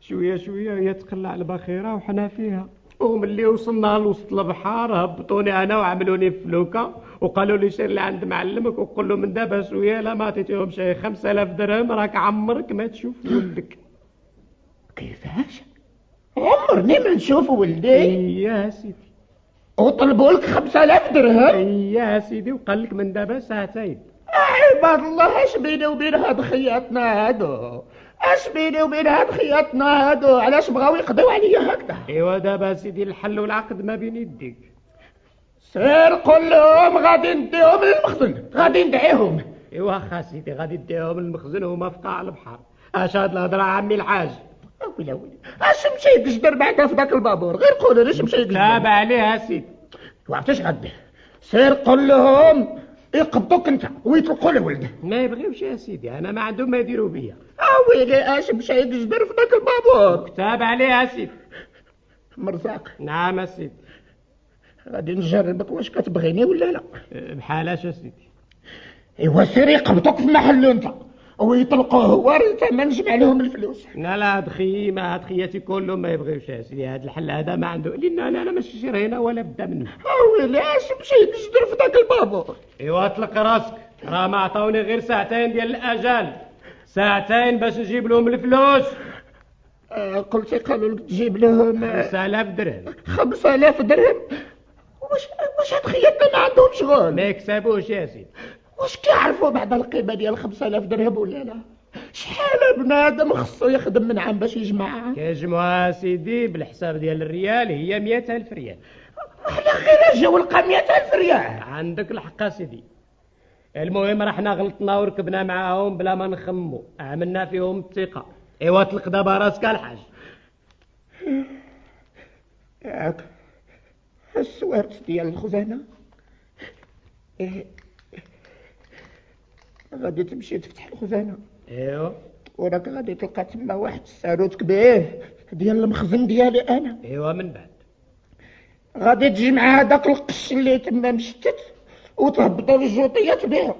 شوية شوية هي تقلع الباخرة وحنا فيها. وملي وصلنا لوسط البحر هبطوني أنا وعملوني فلوكة. وقالوا لي سير لعند معلمك وقول له من دابا شوية لا ما عطيتيهم شي 5000 درهم راك عمرك ما تشوف ولدك. كيفاش؟ عمرني ما نشوف ولدي. يا سيدي. وطلبوا لك 5000 درهم؟ يا سيدي وقال لك من دابا ساعتين عباد الله اش بيني وبين هاد خياتنا هادو؟ اش بيني وبين هاد خياتنا هادو علاش بغاو يقضيو عليا هكذا؟ إيوا دابا سيدي الحل والعقد ما بين يديك. سير قول لهم غادي نديهم للمخزن غادي ندعيهم. إيوا واخا سيدي غادي نديهم للمخزن وهما في قاع البحر. اش هاد الهضره عمي الحاج ويلا ويلي أش مشى يقجدر بعدا في ذاك البابور؟ غير قولوا ليش مشى يقجدر تابع عليها سيدي. وعرفتش غدير سير قول لهم يقبضوك انت ويطلقوا لولده ما يبغيوش يا سيدي أنا ما عندهم ما يديروا بيا. ويلي اش مشى يقجدر في ذاك البابور. تابع عليها سيدي. مرزاق. نعم يا سيدي. غادي نجربك واش كتبغيني ولا لا. بحالاش يا سيدي. ايوا سير يقبضوك في محله انت. ويطلقوه هو انت ما نجمع لهم الفلوس. لا لا هاد خيي ما هاد خياتي كلهم ما يبغيوش سيدي. هاد الحل هذا ما عنده. لأن أنا أنا ماشي شي رهينه ولا بدا منه. ويلي أش مشى يقجدر في ذاك البابور إيوا اطلق راسك. راه ما عطاوني غير ساعتين ديال الأجال. ساعتين باش نجيب لهم الفلوس. آه قلتي قالوا لك تجيب لهم 5000 درهم. 5000 درهم؟ واش واش هاد خياتنا ما عندهم شغل ما يكسبوش يا سيدي. واش كيعرفوا بعد القيمة ديال 5000 درهم ولا لا؟ شحال بنادم خصو يخدم من عام باش يجمعها كيجمعوها سيدي بالحساب ديال الريال هي 100000 ريال. على غير جا ولقى 100000 ريال. عندك الحق سيدي. المهم راه حنا غلطنا وركبنا معاهم بلا ما نخمو. عملنا فيهم الثقه إيوا طلق دابا راسك الحاج. ياك السوارت ديال الخزانة. إيه. غادي تمشي تفتح الخزانة. ايوا وراك غادي تلقى تما واحد الساروت كبير ديال المخزن ديالي أنا. ايوا من بعد. غادي تجي مع هذاك القش اللي تما مشتت وتهبطوا للجوطيه تبيعو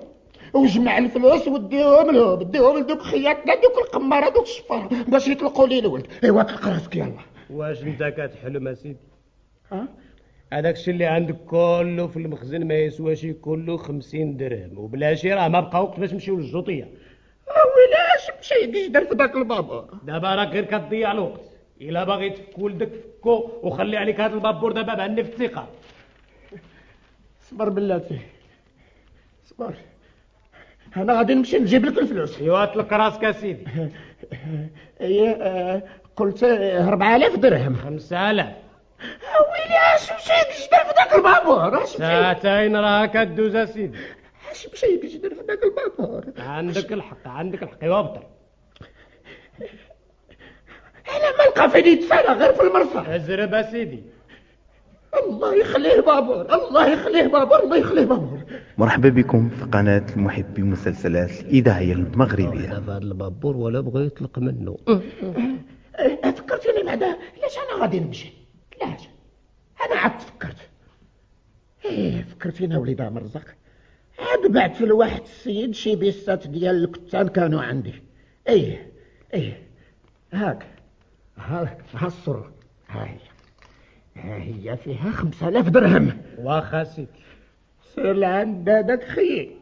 وجمع الفلوس وديهم لهم ديهم لدوك خياتنا دوك القماره دوك الشفار باش يطلقوا لي الولد. إيوا طلق راسك يلا. واش انت كتحلم أسيدي؟ ها؟ هذاك الشيء اللي عندك كله في المخزن ما يسواش كله خمسين درهم. وبلا شي راه ما بقى وقت باش نمشيو للجوطيه ويلاش مشى يقدر في ذاك البابور دابا راك غير كتضيع الوقت. إلا باغي تفك ولدك فكو وخلي عليك هذا البابور دابا بعني في الثقة. صبر بلاتي. صبر. أنا غادي نمشي نجيب لك الفلوس. أيوا اطلق راسك اسيدي <laughs> هي آه، قلت 4000 درهم. 5000 ويلي اش مشى يقدر في ذاك البابور اش ساعتين راه كدوز اسيدي اش مشى يقدر في ذاك البابور عندك الحق عندك الحق ايوا بطل أنا ما نلقى فين يتفرى غير في المرصع ازرب اسيدي الله يخليه بابور الله يخليه بابور الله يخليه بابور مرحبا بكم في قناة محبي مسلسلات الإذاعية المغربية في هذا البابور ولا بغى يطلق منه أه، فكرتيني بعدا علاش أنا غادي نمشي أنا عاد فكرت. إيه فكرتينا وليدة مرزق عاد بعت لواحد السيد شي بيسات ديال الكتان كانوا عندي. إيه إيه. هاك. ها ها الصورة ها هي ها هي فيها خمسة آلاف درهم. واخا سيدي سير لعند هذاك خيي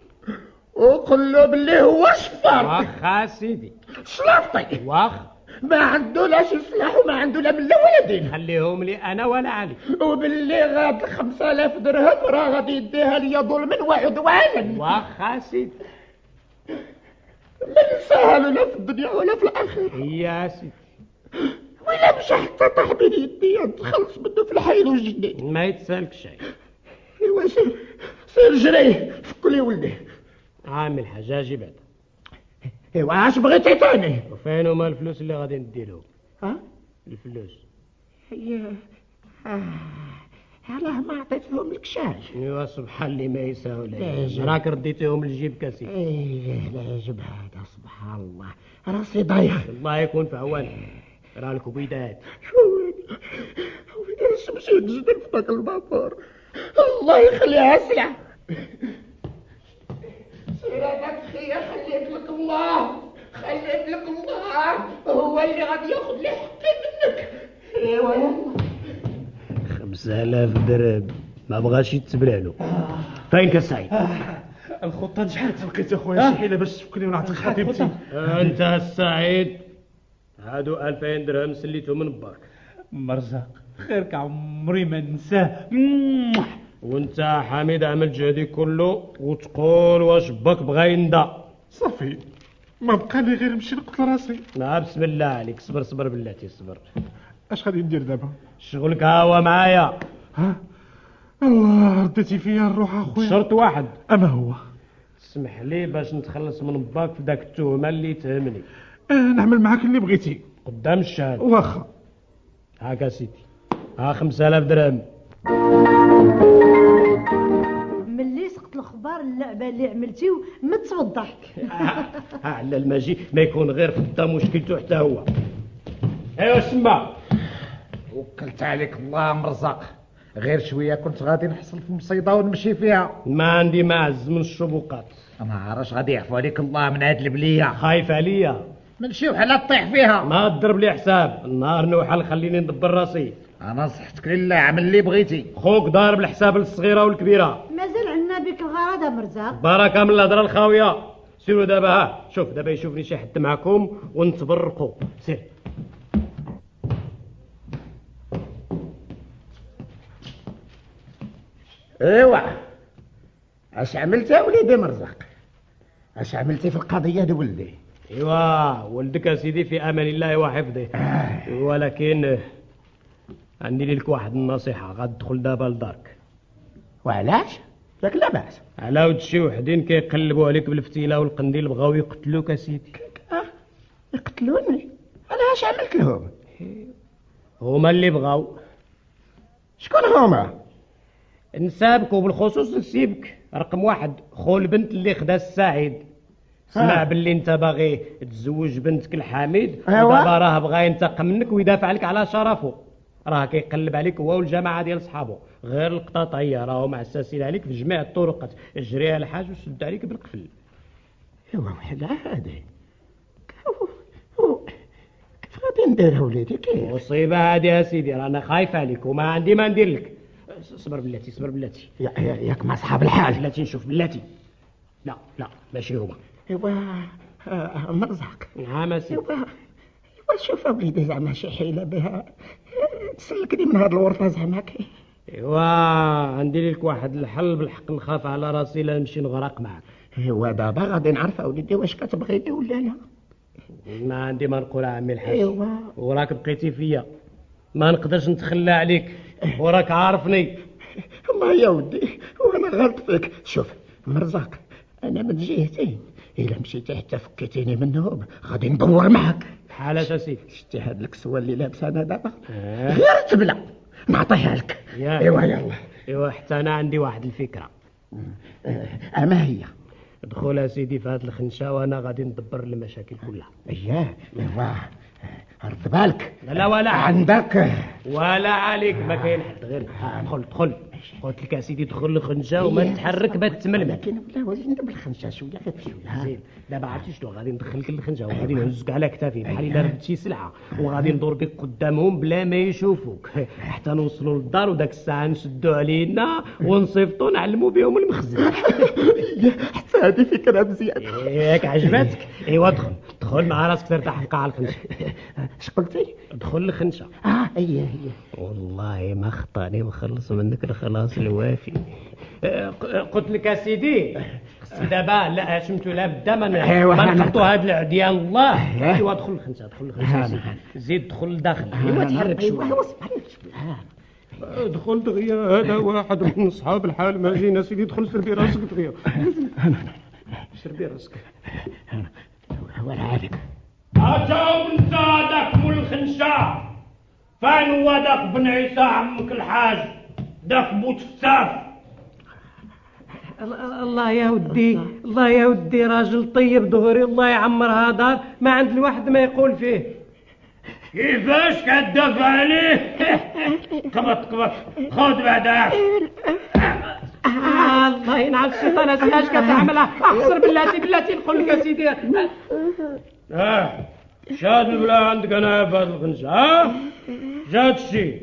وقل له باللي هو شفار. واخا سيدي. شلاطي واخا ما شي سلاح وما عنده لا لا ولا دين خليهم لي أنا ولا علي وباللي غاد الخمسة آلاف درهم راه غادي يديها ليا ظلما وعدوانا واخا سيدي. ما نساهل لا في الدنيا ولا في الآخرة. يا سيدي. ولا مشى حتى طاح بين يدي تخلص منه في الحيل والجدي ما يتسالك شيء. إيوا سير سير جري فكوا لي ولدي. عامل حجاجي بعد ايوا اش بغيتي تاني. وفين هما الفلوس اللي غادي نديرهم؟ ها؟ الفلوس. هي. علاه ما عطيتهم لك شاي إيوا سبحان اللي ما لا يجب. راك رديتهم لجيبك سيدي إيه لا يجب هذا سبحان الله. راسي ضايع. الله يكون في عوانك راه الكبيدات وين الشمس يتجدل في ذاك البابور الله يخليها سلع سير هذاك خليك لك الله. خليك لك الله. هو اللي غادي ياخذ لي حقي منك. ايوا يلا خمسة آلاف درهم. ما بغاش يتبلع له. فين كسعيد الخطة نجحت لقيت أخويا شي حيلة باش تفكني ونعطيك خطيبتي أنت السعيد. هادو 2000 درهم سليتهم من باك مرزاق خيرك عمري ما ننساه. وانت حميد عمل جهدي كله وتقول واش باك بغا يندى صافي. ما بقى لي غير نمشي نقتل راسي. لا بسم الله عليك. صبر صبر بلاتي صبر. اش غادي ندير دابا؟ شغلك ها هو معايا. ها؟ الله رديتي فيا الروح أخويا. شرط واحد. اما هو. اسمح لي باش نتخلص من باك في داك التهمة اللي تهمني. آه نعمل معاك اللي بغيتي. قدام الشهاده واخا. هاكا سيدي ها 5000 درهم. الخبار اللعبه اللي عملتيو مت بالضحك <laughs> ها على المجي ما يكون غير في الدم مشكلته حتى هو. أيوا سما. وكلت عليك الله مرزق غير شوية كنت غادي نحصل في مصيدة ونمشي فيها. ما عندي معز من الشبوقات. أنا عارش غادي يعفو عليك الله من هاد البلية. خايف عليا. من شي وحله تطيح فيها. ما تضرب لي حساب. النهار نوحل خليني ندبر راسي. أنا نصحتك لله عمل اللي بغيتي. خوك ضارب الحساب للصغيره والكبيرة. بك الغرض مرزاق. بركه من الهضره الخاوية. سيروا دابا ها. شوف دابا يشوفني شي حد معكم ونتبرقوا. سير. ايوا أش عملتي يا وليدي مرزق أش عملتي في القضية دي ولدي؟ ايوا ولدك سيدي في أمان الله وحفظه. ولكن آه، عندي لك واحد النصيحة غتدخل دابا لدارك. وعلاش؟ ياك لا بأس. على ود شي وحدين كيقلبوا عليك بالفتيلة والقنديل بغاو يقتلوك يا سيدي. آه، يقتلوني؟ أنا اش عملت لهم. هما اللي بغاو. شكون هما؟ نسابك وبالخصوص نسيبك. رقم واحد خو البنت اللي خدا السعيد. سمع آه. باللي انت باغي تزوج بنتك الحميد أيوا. ودابا راه بغا ينتقم منك ويدافع لك على شرفه. راه كيقلب عليك هو والجماعة ديال صحابه. غير القطاطية راهم معساسين عليك في جميع الطرقات اجري على الحاج وسد عليك بالقفل. إيوا وحده هادي. كيف غادي ندير وليدي؟ كيف؟ مصيبة هادي يا سيدي رانا خايف عليك وما عندي ما ندير لك. صبر بلاتي صبر بلاتي. يا- يا- ياك مع صحاب الحال. بلاتي نشوف بلاتي. لا لا ماشي هما إيوا مرزق نعم سيدي. إيوا إيوا شوف اوليدي زعما شي حيلة بها. تسلكني من هاد الورطه زعما ايوا عندي لك واحد الحل بالحق نخاف على راسي لا نمشي نغرق معك ايوا دابا غادي نعرف أوليدي واش كتبغيني ولا لا. ما عندي ما نقول عمي الحاج. ايوا. وراك بقيتي فيا. ما نقدرش نتخلى عليك. وراك عارفني. الله يا ودي وأنا غلط فيك. شوف مرزق أنا من جهتي. إلا مشيتي حتى فكيتيني منهم غادي ندور معاك. حالاش اسيدي شتي هاد الكسوة اللي لابسه أنا دابا؟ آه. غير تبلع. نعطيها لك. ايوا يلا. ايوا حتى أنا عندي واحد الفكرة. آه، اما هي؟ دخل اسيدي في هاد الخنشه وأنا غادي ندبر المشاكل كلها. اياه ايوا رد بالك. لا لا ولا. عندك. ولا عليك ما كاين حد غير دخل دخل. قلت لك أسيدي دخل الخنشه وما تتحرك بات تململ لكن لا شوية غير شوية زين. دابا عرفتي شنو؟ غادي ندخلك للخنجه وغادي نهزك على كتافي بحال إلا ردت شي سلعة. وغادي ندور بك قدامهم بلا ما يشوفوك. <laughs> حتى نوصلوا للدار وداك الساعة نشدوا علينا ونصيفطوا نعلموا بهم المخزن. <laughs> حتى هذه فكرة مزيانة. ياك عجبتك إيوا دخل. دخل مع راسك ترتاح في قاع الخنشه اش قلتي دخل الخنشه آه هي هي والله ما خطاني مخلص منك الخلاص الوافي آه، ق- قلت لك اسيدي خصني دابا لا شمتو لا بدا ما نحطوا هاد العديان الله إيه. ايوا دخل الخنشه دخل أسيدي. زيد دخل لداخل ايوا تحرك شوية دخل دغيا هذا واحد من اصحاب الحال ما جينا سيدي دخل سربي راسك دغيا سربي راسك ولا عليك اجاوب انت داك مول الخنشه فين هو داك بن عيسى عمك الحاج. داك بوت فتاف الله يا ودي الله يا ودي راجل طيب دغري الله يعمرها دار ما عند الواحد ما يقول فيه. كيفاش كتدافع عليه؟ قبط قبط خذ بعدها آه الله ينعم الشيطان. اش كتعملها اخسر بلاتي بلاتي نقول لك اسيدي آه شاد البلا عندك أنا هذا الخنجة ها؟ جات الشي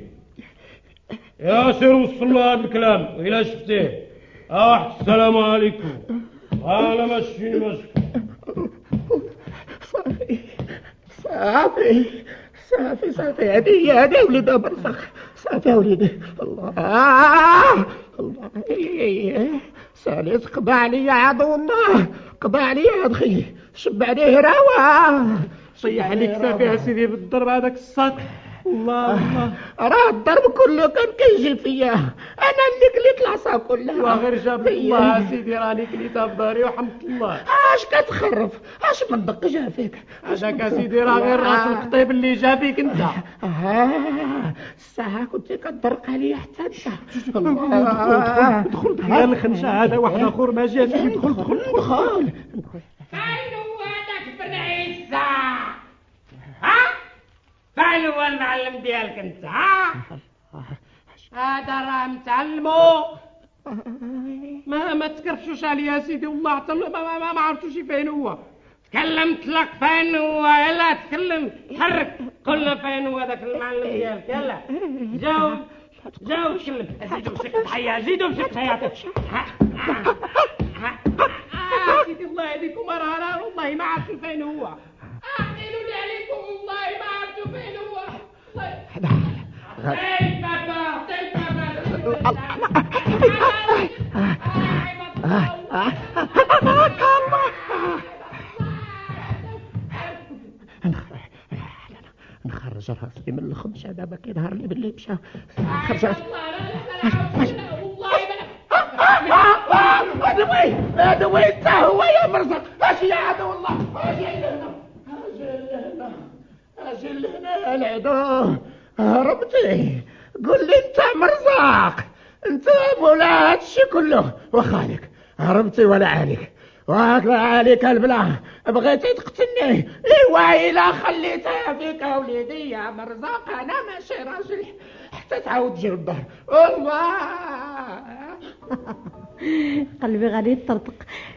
يا سير وصل له هذا الكلام إلى شفتيه. آه السلام عليكم. أنا ماشي ماشي صافي صافي صافي صافي. هذه هذه وليد برزخ صافي يا وليدي الله الله. سالي قضى عليا عدو الله قضى عليا هاد خي شب عليه راوة صيح عليك صافي يا سيدي بالضرب هذاك الصاك الله الله. راه الضرب كله كان كيجي فيا. أنا اللي كليت العصا كلها. وغير جاب الله يا سيدي راني كليتها في داري وحمد الله. اش كتخرف اش من دق جا فيك. هذاك سيدي راه غير راس القطيب اللي جا فيك أنت. آه الساعة كنت كتضرق عليا حتى انت <laughs> دخل دخل دخل. الخنشة هذا واحد اخر ما جا فيك دخل دخل. دخل. فين هو هذاك بن ها فين هو المعلم ديالك انت ها؟ هذا راه متعلمو. ما ما تكرفشوش عليا يا سيدي والله حتى ما ما, ما, عرفتوش فين هو. تكلمت لك فين هو؟ يلا تكلم حرك. قلنا فين هو ذاك المعلم ديالك يلا. جاوب. جاوب تكلم زيدوا بشق تحية زيدوا بشق تحية آه سيدي الله يهديكم راه والله ما عرفت فين هو. قالوا لي عليكم والله ما نخرج راسي من الخمسة دابا كيظهر لي باللي مشى. خرج راسي. هذا وين هذا وين هو يا مرزق اش يا عدو الله لهنا لهنا العدو. هربتي قول لي انت مرزق انت مولا هادشي كله. وخالك هربتي ولا عليك ولا عليك البلا بغيتي تقتلني؟ ايوا الا خليتها فيك وليدي يا مرزق أنا ماشي راجل حتى تعاود تجي للدار والله. <laughs> قلبي غادي يطرطق.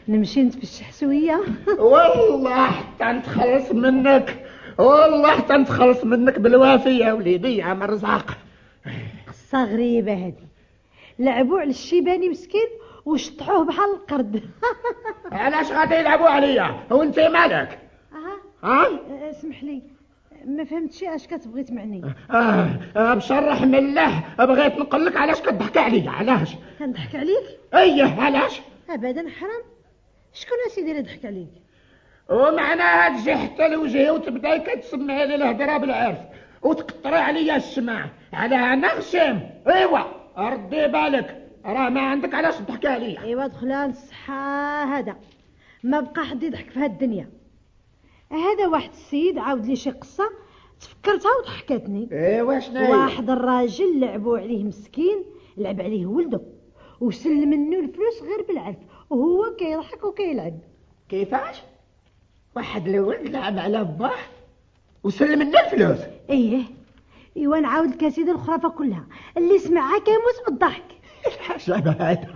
نمشي نتفشح شوية. والله حتى نتخلص منك. والله حتى نتخلص منك بالوافي يا وليدي يا مرزاق. قصه غريبه هذه لعبوا على الشيباني مسكين وشطحوه بحال القرد. <laughs> علاش غادي يلعبوا عليا؟ وانت مالك؟ ها ها؟ أه، اسمح لي. ما فهمتش اش كتبغي تمعني. آه آه بشرح من الله بغيت نقول لك علاش كتضحك عليا علاش؟ كنضحك عليك؟ إيه علاش؟ ابدا حرام. شكون اسيدي اللي ضحك عليك؟ ومعناها تجي حتى لوجهي وتبداي كتسمعي لي الهضرة بالعرف وتقطري عليا السمع على أنا غشيم إيوا ردي بالك راه ما عندك علاش تضحكي عليا. إيوا دخلان الصحة هذا. ما بقى حد يضحك في هاد الدنيا. هذا واحد السيد عاود لي شي قصة تفكرتها وضحكتني. إيوا شنو؟ واحد الراجل لعبوا عليه مسكين لعب عليه ولده وسلم منه الفلوس غير بالعرف وهو كيضحك وكيلعب. كيفاش؟ واحد الولد لعب على باه وسلم لنا الفلوس إيه. ايوا نعاود لك يا سيدي الخرافة كلها. اللي سمعها كيموت بالضحك. شبه هذا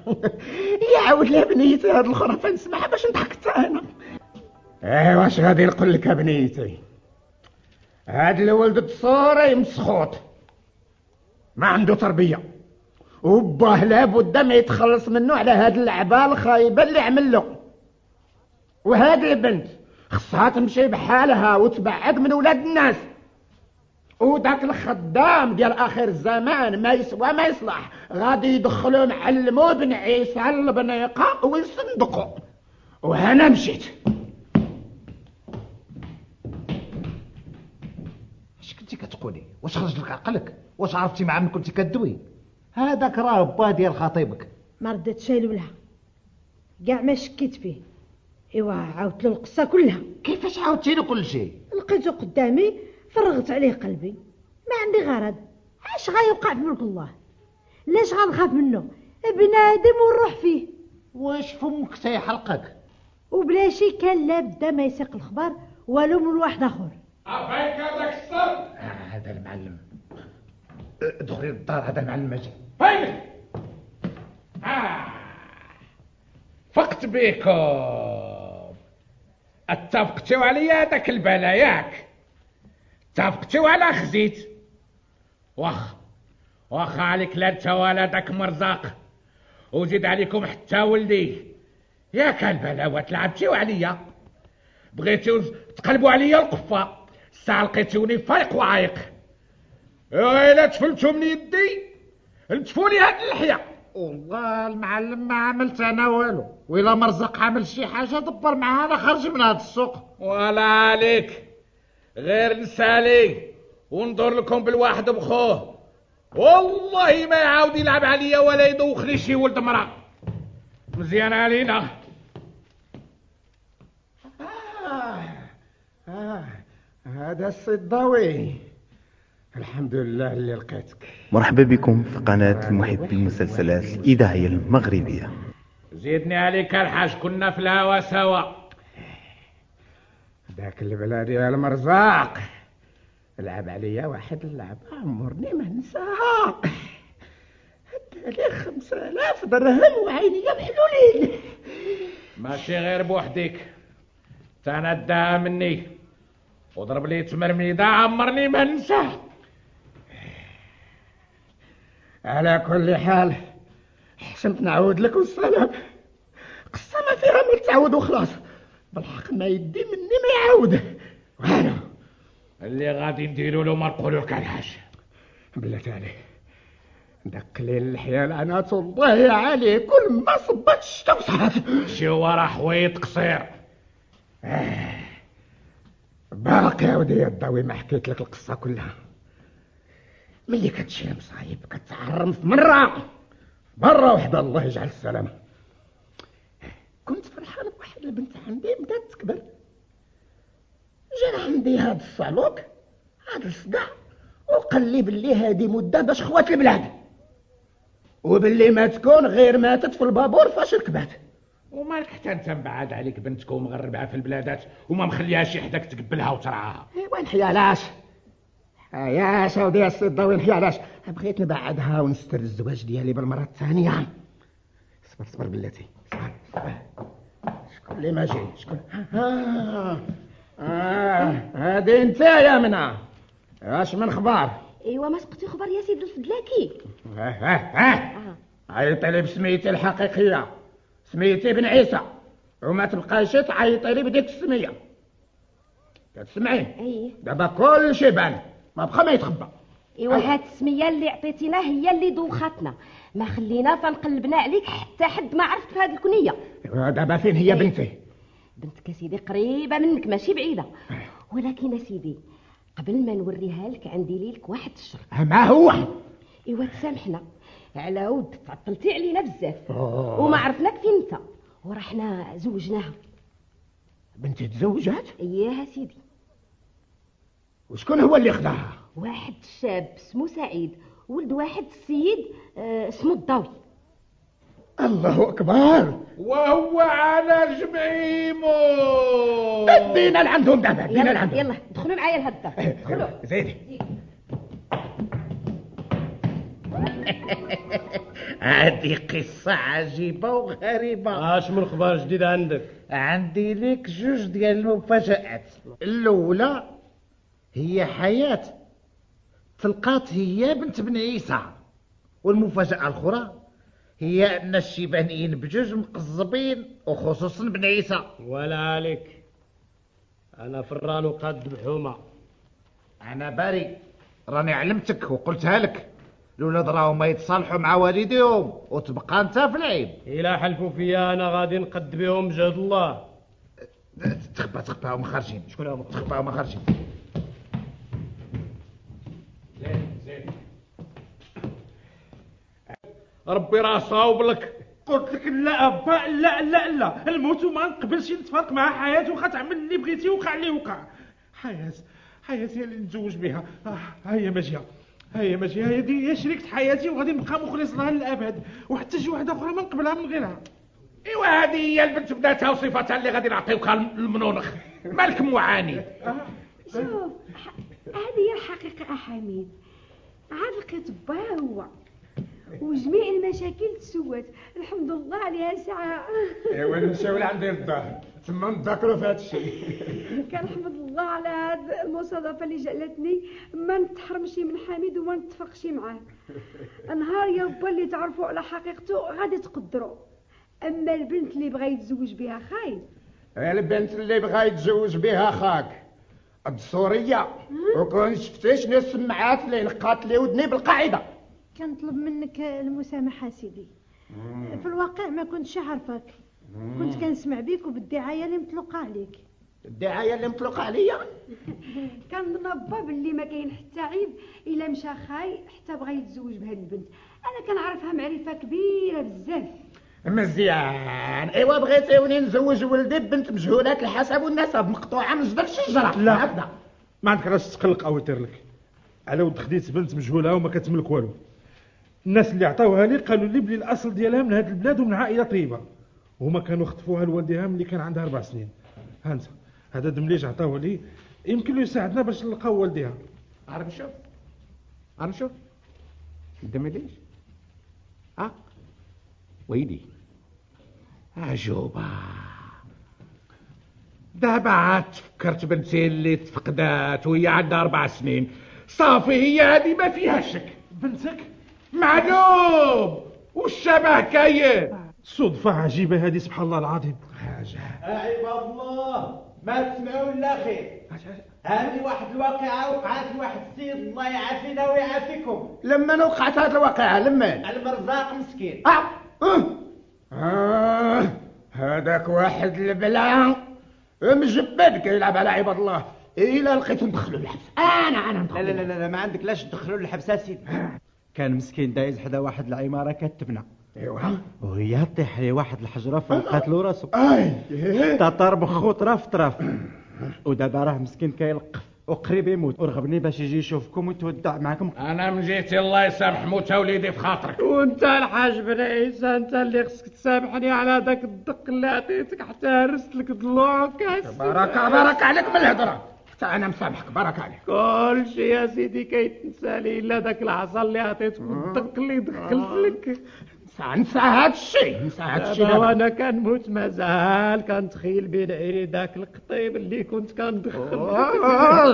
يعاود لي بنيتي هاد الخرافة نسمعها باش نضحك حتى أنا. إيه واش غادي نقول لك بنيتي؟ هاد الولد التصوري مسخوط ما عنده تربية. وباه لابد ما يتخلص منه على هاد اللعبه الخايبة اللي عمل له. وهاد البنت خصها تمشي بحالها وتبعد من ولاد الناس. وداك الخدام ديال آخر الزمان ما يسوى ما يصلح. غادي يدخلوا معلمو بن عيسى البنيقة ويصندقوا وهنا مشيت. اش كنتي كتقولي؟ واش خرج لك عقلك واش عرفتي مع من كنتي كدوي؟ هذاك راه با ديال خطيبك. ما ردت شي لها كاع ما شكيت فيه. إيوا عاودت له القصة كلها. كيفاش عاودتي له كل شيء؟ لقيته قدامي فرغت عليه قلبي. ما عندي غرض. اش غيوقع في ملك الله. ليش غنخاف منه؟ بنادم ونروح فيه. واش فمك تيحلقك وبلا شي كان لابد ما يسيق الخبر ولو من واحد آخر. عفاك هذاك الصب هذا المعلم. دخلي للدار هذا المعلم أجي. فين آه. فقت بيكم اتفقتوا عليا هذاك البلا ياك اتفقتوا على خزيت. واخ واخا عليك لا انت ولا داك مرزاق. وزيد عليكم حتى ولدي. ياك البلاوات لعبتيو عليا. بغيتو تقلبوا عليا القفة. الساعة لقيتوني فايق وعايق. إلا تفلتوا من يدي. نتفوني هاد اللحية. والله المعلم ما عملت أنا والو. وإلا مرزق عمل شي حاجة دبر معاه أنا خرج من هذا السوق. ولا عليك. غير نسالي وندور لكم بالواحد بخوه. والله ما يعاود يلعب عليا ولا يدوخ لي شي ولد مرأة مزيان علينا. آه. آه. هذا الصداوي الحمد لله اللي لقيتك. مرحبا بكم في قناة محبي المسلسلات الإذاعية المغربية. زيدني عليك الحاج كنا في الهوا سوا. ذاك البلا ديال مرزاق لعب عليا واحد اللعبة عمرني ما نساها لي خمسة آلاف درهم وعيني محلولين ماشي غير بوحدك. تانا داها مني. وضرب لي تمرميدة عمرني ما ننساه. على كل حال حسنت نعود لك والسلام قصة ما فيها ما تعود وخلاص. بالحق ما يدي مني ما يعاود والو اللي غادي نديرو له ما نقولو لك الحاج بلاتي عليه دق لي اللحية لعنة الله عليه كل ما صبت الشتا وصحات شي ورا حويط قصير. آه. باقي يا ودي الضوي ما حكيت لك القصة كلها. ملي كتشي مصايب كتعرم في مرة. مرة واحدة الله يجعل السلامة كنت فرحان بواحد البنت عندي بدات تكبر. جا عندي هاد الصالوك هاد الصداع وقال لي باللي هادي مدة باش خوات البلاد. وباللي ما تكون غير ماتت في البابور فاش ركبات. ومالك حتى أنت مبعد عليك بنتك ومغربها في البلادات وما مخليها شي حداك تقبلها وترعاها. وين حيالاش؟ يا سودي السيدة وين حيالاش بغيت نبعدها ونستر الزواج ديالي بالمرة الثانية. صبر صبر بلاتي. صبر. صبر شكون اللي ما جاي؟ شكون؟ آه. آه. هادي انت يا منى. اش من خبار؟ ايوا ما سقتي خبر يا سيدي الفدلاكي آه. آه. آه. عيطي لي بسميتي الحقيقية. سميتي بن عيسى. وما تبقاش تعيطي لي بديك السمية. كتسمعي؟ إيه دابا كل شي بان. ما بقى ما يتخبى. إيوا هاد السمية اللي عطيتينا هي اللي دوختنا ما خلينا فنقلبنا عليك حتى حد ما عرفت في هاد الكنية. ايوا دابا فين هي بنتي؟ بنتك سيدي قريبة منك ماشي بعيدة. ولكن يا سيدي قبل ما نوريها لك عندي ليلك واحد الشرط ما هو؟ إيوا تسامحنا. على ود تعطلتي علينا بزاف. وما عرفناك فين انت ورحنا زوجناها. بنتي تزوجات؟ اياه سيدي وشكون هو اللي خداها؟ واحد شاب اسمه سعيد ولد واحد السيد آه اسمه الضوي. الله أكبر. وهو على جمعيمو دينا لعندهم دابا دينا لعندهم يلا دخلوا معايا لهاد الدار. دخلوا. زيدي. <laughs> هذه قصة عجيبة وغريبة. اش من أخبار جديد عندك؟ عندي لك جوج ديال المفاجآت. الأولى هي حياة. تلقات هي بنت بن عيسى. والمفاجأة الأخرى هي أن الشيبانيين بجوج مقزبين وخصوصا بن عيسى. ولا عليك أنا فران وقاد بحومه أنا باري راني علمتك وقلتها لك. الولاد راهم ما يتصالحوا مع والديهم وتبقى أنت في العيب. إلى حلفوا فيا أنا غادي نقد بهم جهد الله. تخبى تخبى هما خارجين. شكون هما تخبى هما خارجين. ربي راه صاوب لك. قلت لك لا ابا لا لا لا. الموت وما نقبلش نتفارق مع حياة وخا تعمل اللي بغيتي وقع اللي وقع حياة حياة هي اللي نتزوج بها. آه ها هي ماشية. ها هي ماشية. هي دي هي شريكة حياتي وغادي نبقى مخلص لها للأبد. وحتى شي واحدة أخرى ما نقبلها من غيرها. إيوا هذه هي البنت بناتها وصفاتها اللي غادي نعطيوها المنونخ. مالك معاني؟ شوف هذه هي الحقيقة أحمد عاد لقيت با هو. وجميع المشاكل تسوت. الحمد لله عليها ساعة. ايوا نمشيو لعند الدار تما نتذكروا في هذا الشيء. <laughs> كنحمد الله على هاد المصادفة اللي جعلتني. ما نتحرمش من حميد وما نتفقش معاه. نهار يا با اللي تعرفوا على حقيقته غادي تقدروا. أما البنت اللي بغا يتزوج بها خايب البنت اللي بغا يتزوج بها خاك. الدستورية وكون شفتي شنو السماعات اللي لقات لي ودني بالقاعدة. كنطلب منك المسامحة سيدي. في الواقع ما كنتش عارفك. كنت كنسمع بيك وبالدعاية اللي مطلقة عليك. الدعاية اللي مطلقة عليا؟ <laughs> كنظن با باللي ما كاين حتى عيب. إلا مشى خاي حتى بغى يتزوج بهاد البنت. أنا كنعرفها معرفة كبيرة بزاف. مزيان. إيوا بغيتيوني نزوج ولدي بنت مجهولات الحسب والنسب. مقطوعة من جدر الشجرة لا. هكذا. ما عندك علاش تقلق أو يطير لك. على ود خديت بنت مجهولة وما كتملك والو. الناس اللي عطاوها لي قالوا لي بلي الأصل ديالها من هذه البلاد ومن عائلة طيبة. هما كانوا خطفوها لوالديها ملي كان عندها أربع سنين. ها أنت. هذا دمليج عطاوه لي؟ يمكن له يساعدنا باش نلقاو والديها. عارف نشوف عارف نشوف قدامي ليش؟ ها؟ ويلي. عجوبة. دابا عاد تفكرت بنتي اللي تفقدات وهي عندها أربع سنين. صافي هي هذه ما فيها شك. بنتك؟ معلوم! والشبه كاين؟ صدفة عجيبة هذه سبحان الله العظيم. عباد الله ما تسمعوا الا خير. هذه واحد الواقعة وقعت لواحد السيد الله يعافينا ويعافيكم. لما وقعت هذه الواقعة لما؟ المرزاق مسكين. آه. آه. آه. هذاك واحد البلا مجبد كيلعب على عباد الله. إلا لقيتو ندخلو الحبس. أنا أنا لا لا لا لا, لا ما عندك لاش تدخلوا للحبس سيدي. كان مسكين دايز حدا واحد العمارة كتبنا. ايوا وهي طيح لي واحد الحجرة فلقات له راسو أي. حتى طربخو طرف طرف ودابا راه مسكين كيلقف. وقريب يموت. ورغبني باش يجي يشوفكم ويتودع معكم. أنا من جيتي الله يسامح موت وليدي في خاطرك. وأنت الحاج بن عيسى أنت اللي خصك تسامحني على هذاك الدق اللي عطيتك حتى هرست لك ضلوع كاس بارك بارك عليك من الهضرة حتى أنا مسامحك بارك عليك. كل شيء يا سيدي كيتنسى لي إلا ذاك العصا اللي عطيتك والدق اللي دخلت لك. نسى هاد الشيء نسى هاد الشيء. دابا وأنا كنموت مازال كنتخيل بين عيني داك القطيب اللي كنت كندخل.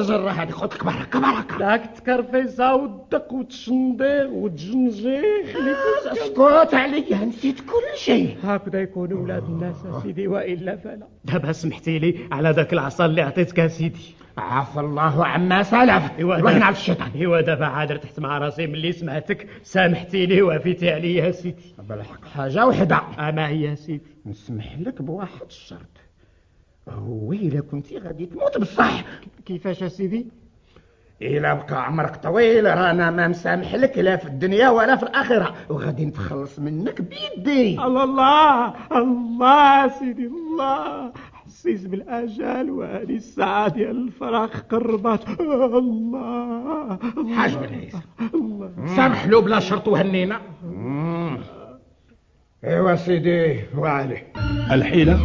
جرى هادي خذ كبارك كبارك داك التكرفيصه والدق والتشندير والجنجيخ اللي كنت اسكت عليا نسيت كل شيء. هكذا يكونوا ولاد الناس سيدي وإلا فلا. دابا سمحتي لي على داك العصا اللي عطيتك سيدي. عفى الله عما سلف. روح نعرف الشيطان. ايوا دابا عاد ارتحت مع راسي ملي سمعتك. سامحتيني وعفيتي عليا سيدي. بالحق حاجة وحدة. أما هي سيدي. نسمح لك بواحد الشرط. هو إلا كنتي غادي تموت بصح. كيفاش سيدي؟ إلا بقى عمرك طويل رانا ما مسامح لك لا في الدنيا ولا في الآخرة. وغادي نتخلص منك بيدي. الله الله سيدي الله. حسيس بالأجل وهذه الساعة ديال الفراغ قربت. الله. حاج بن عيسى سامح له بلا شرط وهنينا. إيوا سيدي وعلي. الحيلة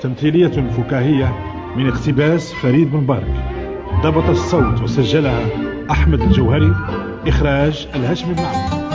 تمثيلية فكاهية من اقتباس فريد بن بارك ضبط الصوت وسجلها أحمد الجوهري إخراج الهاشم المعمر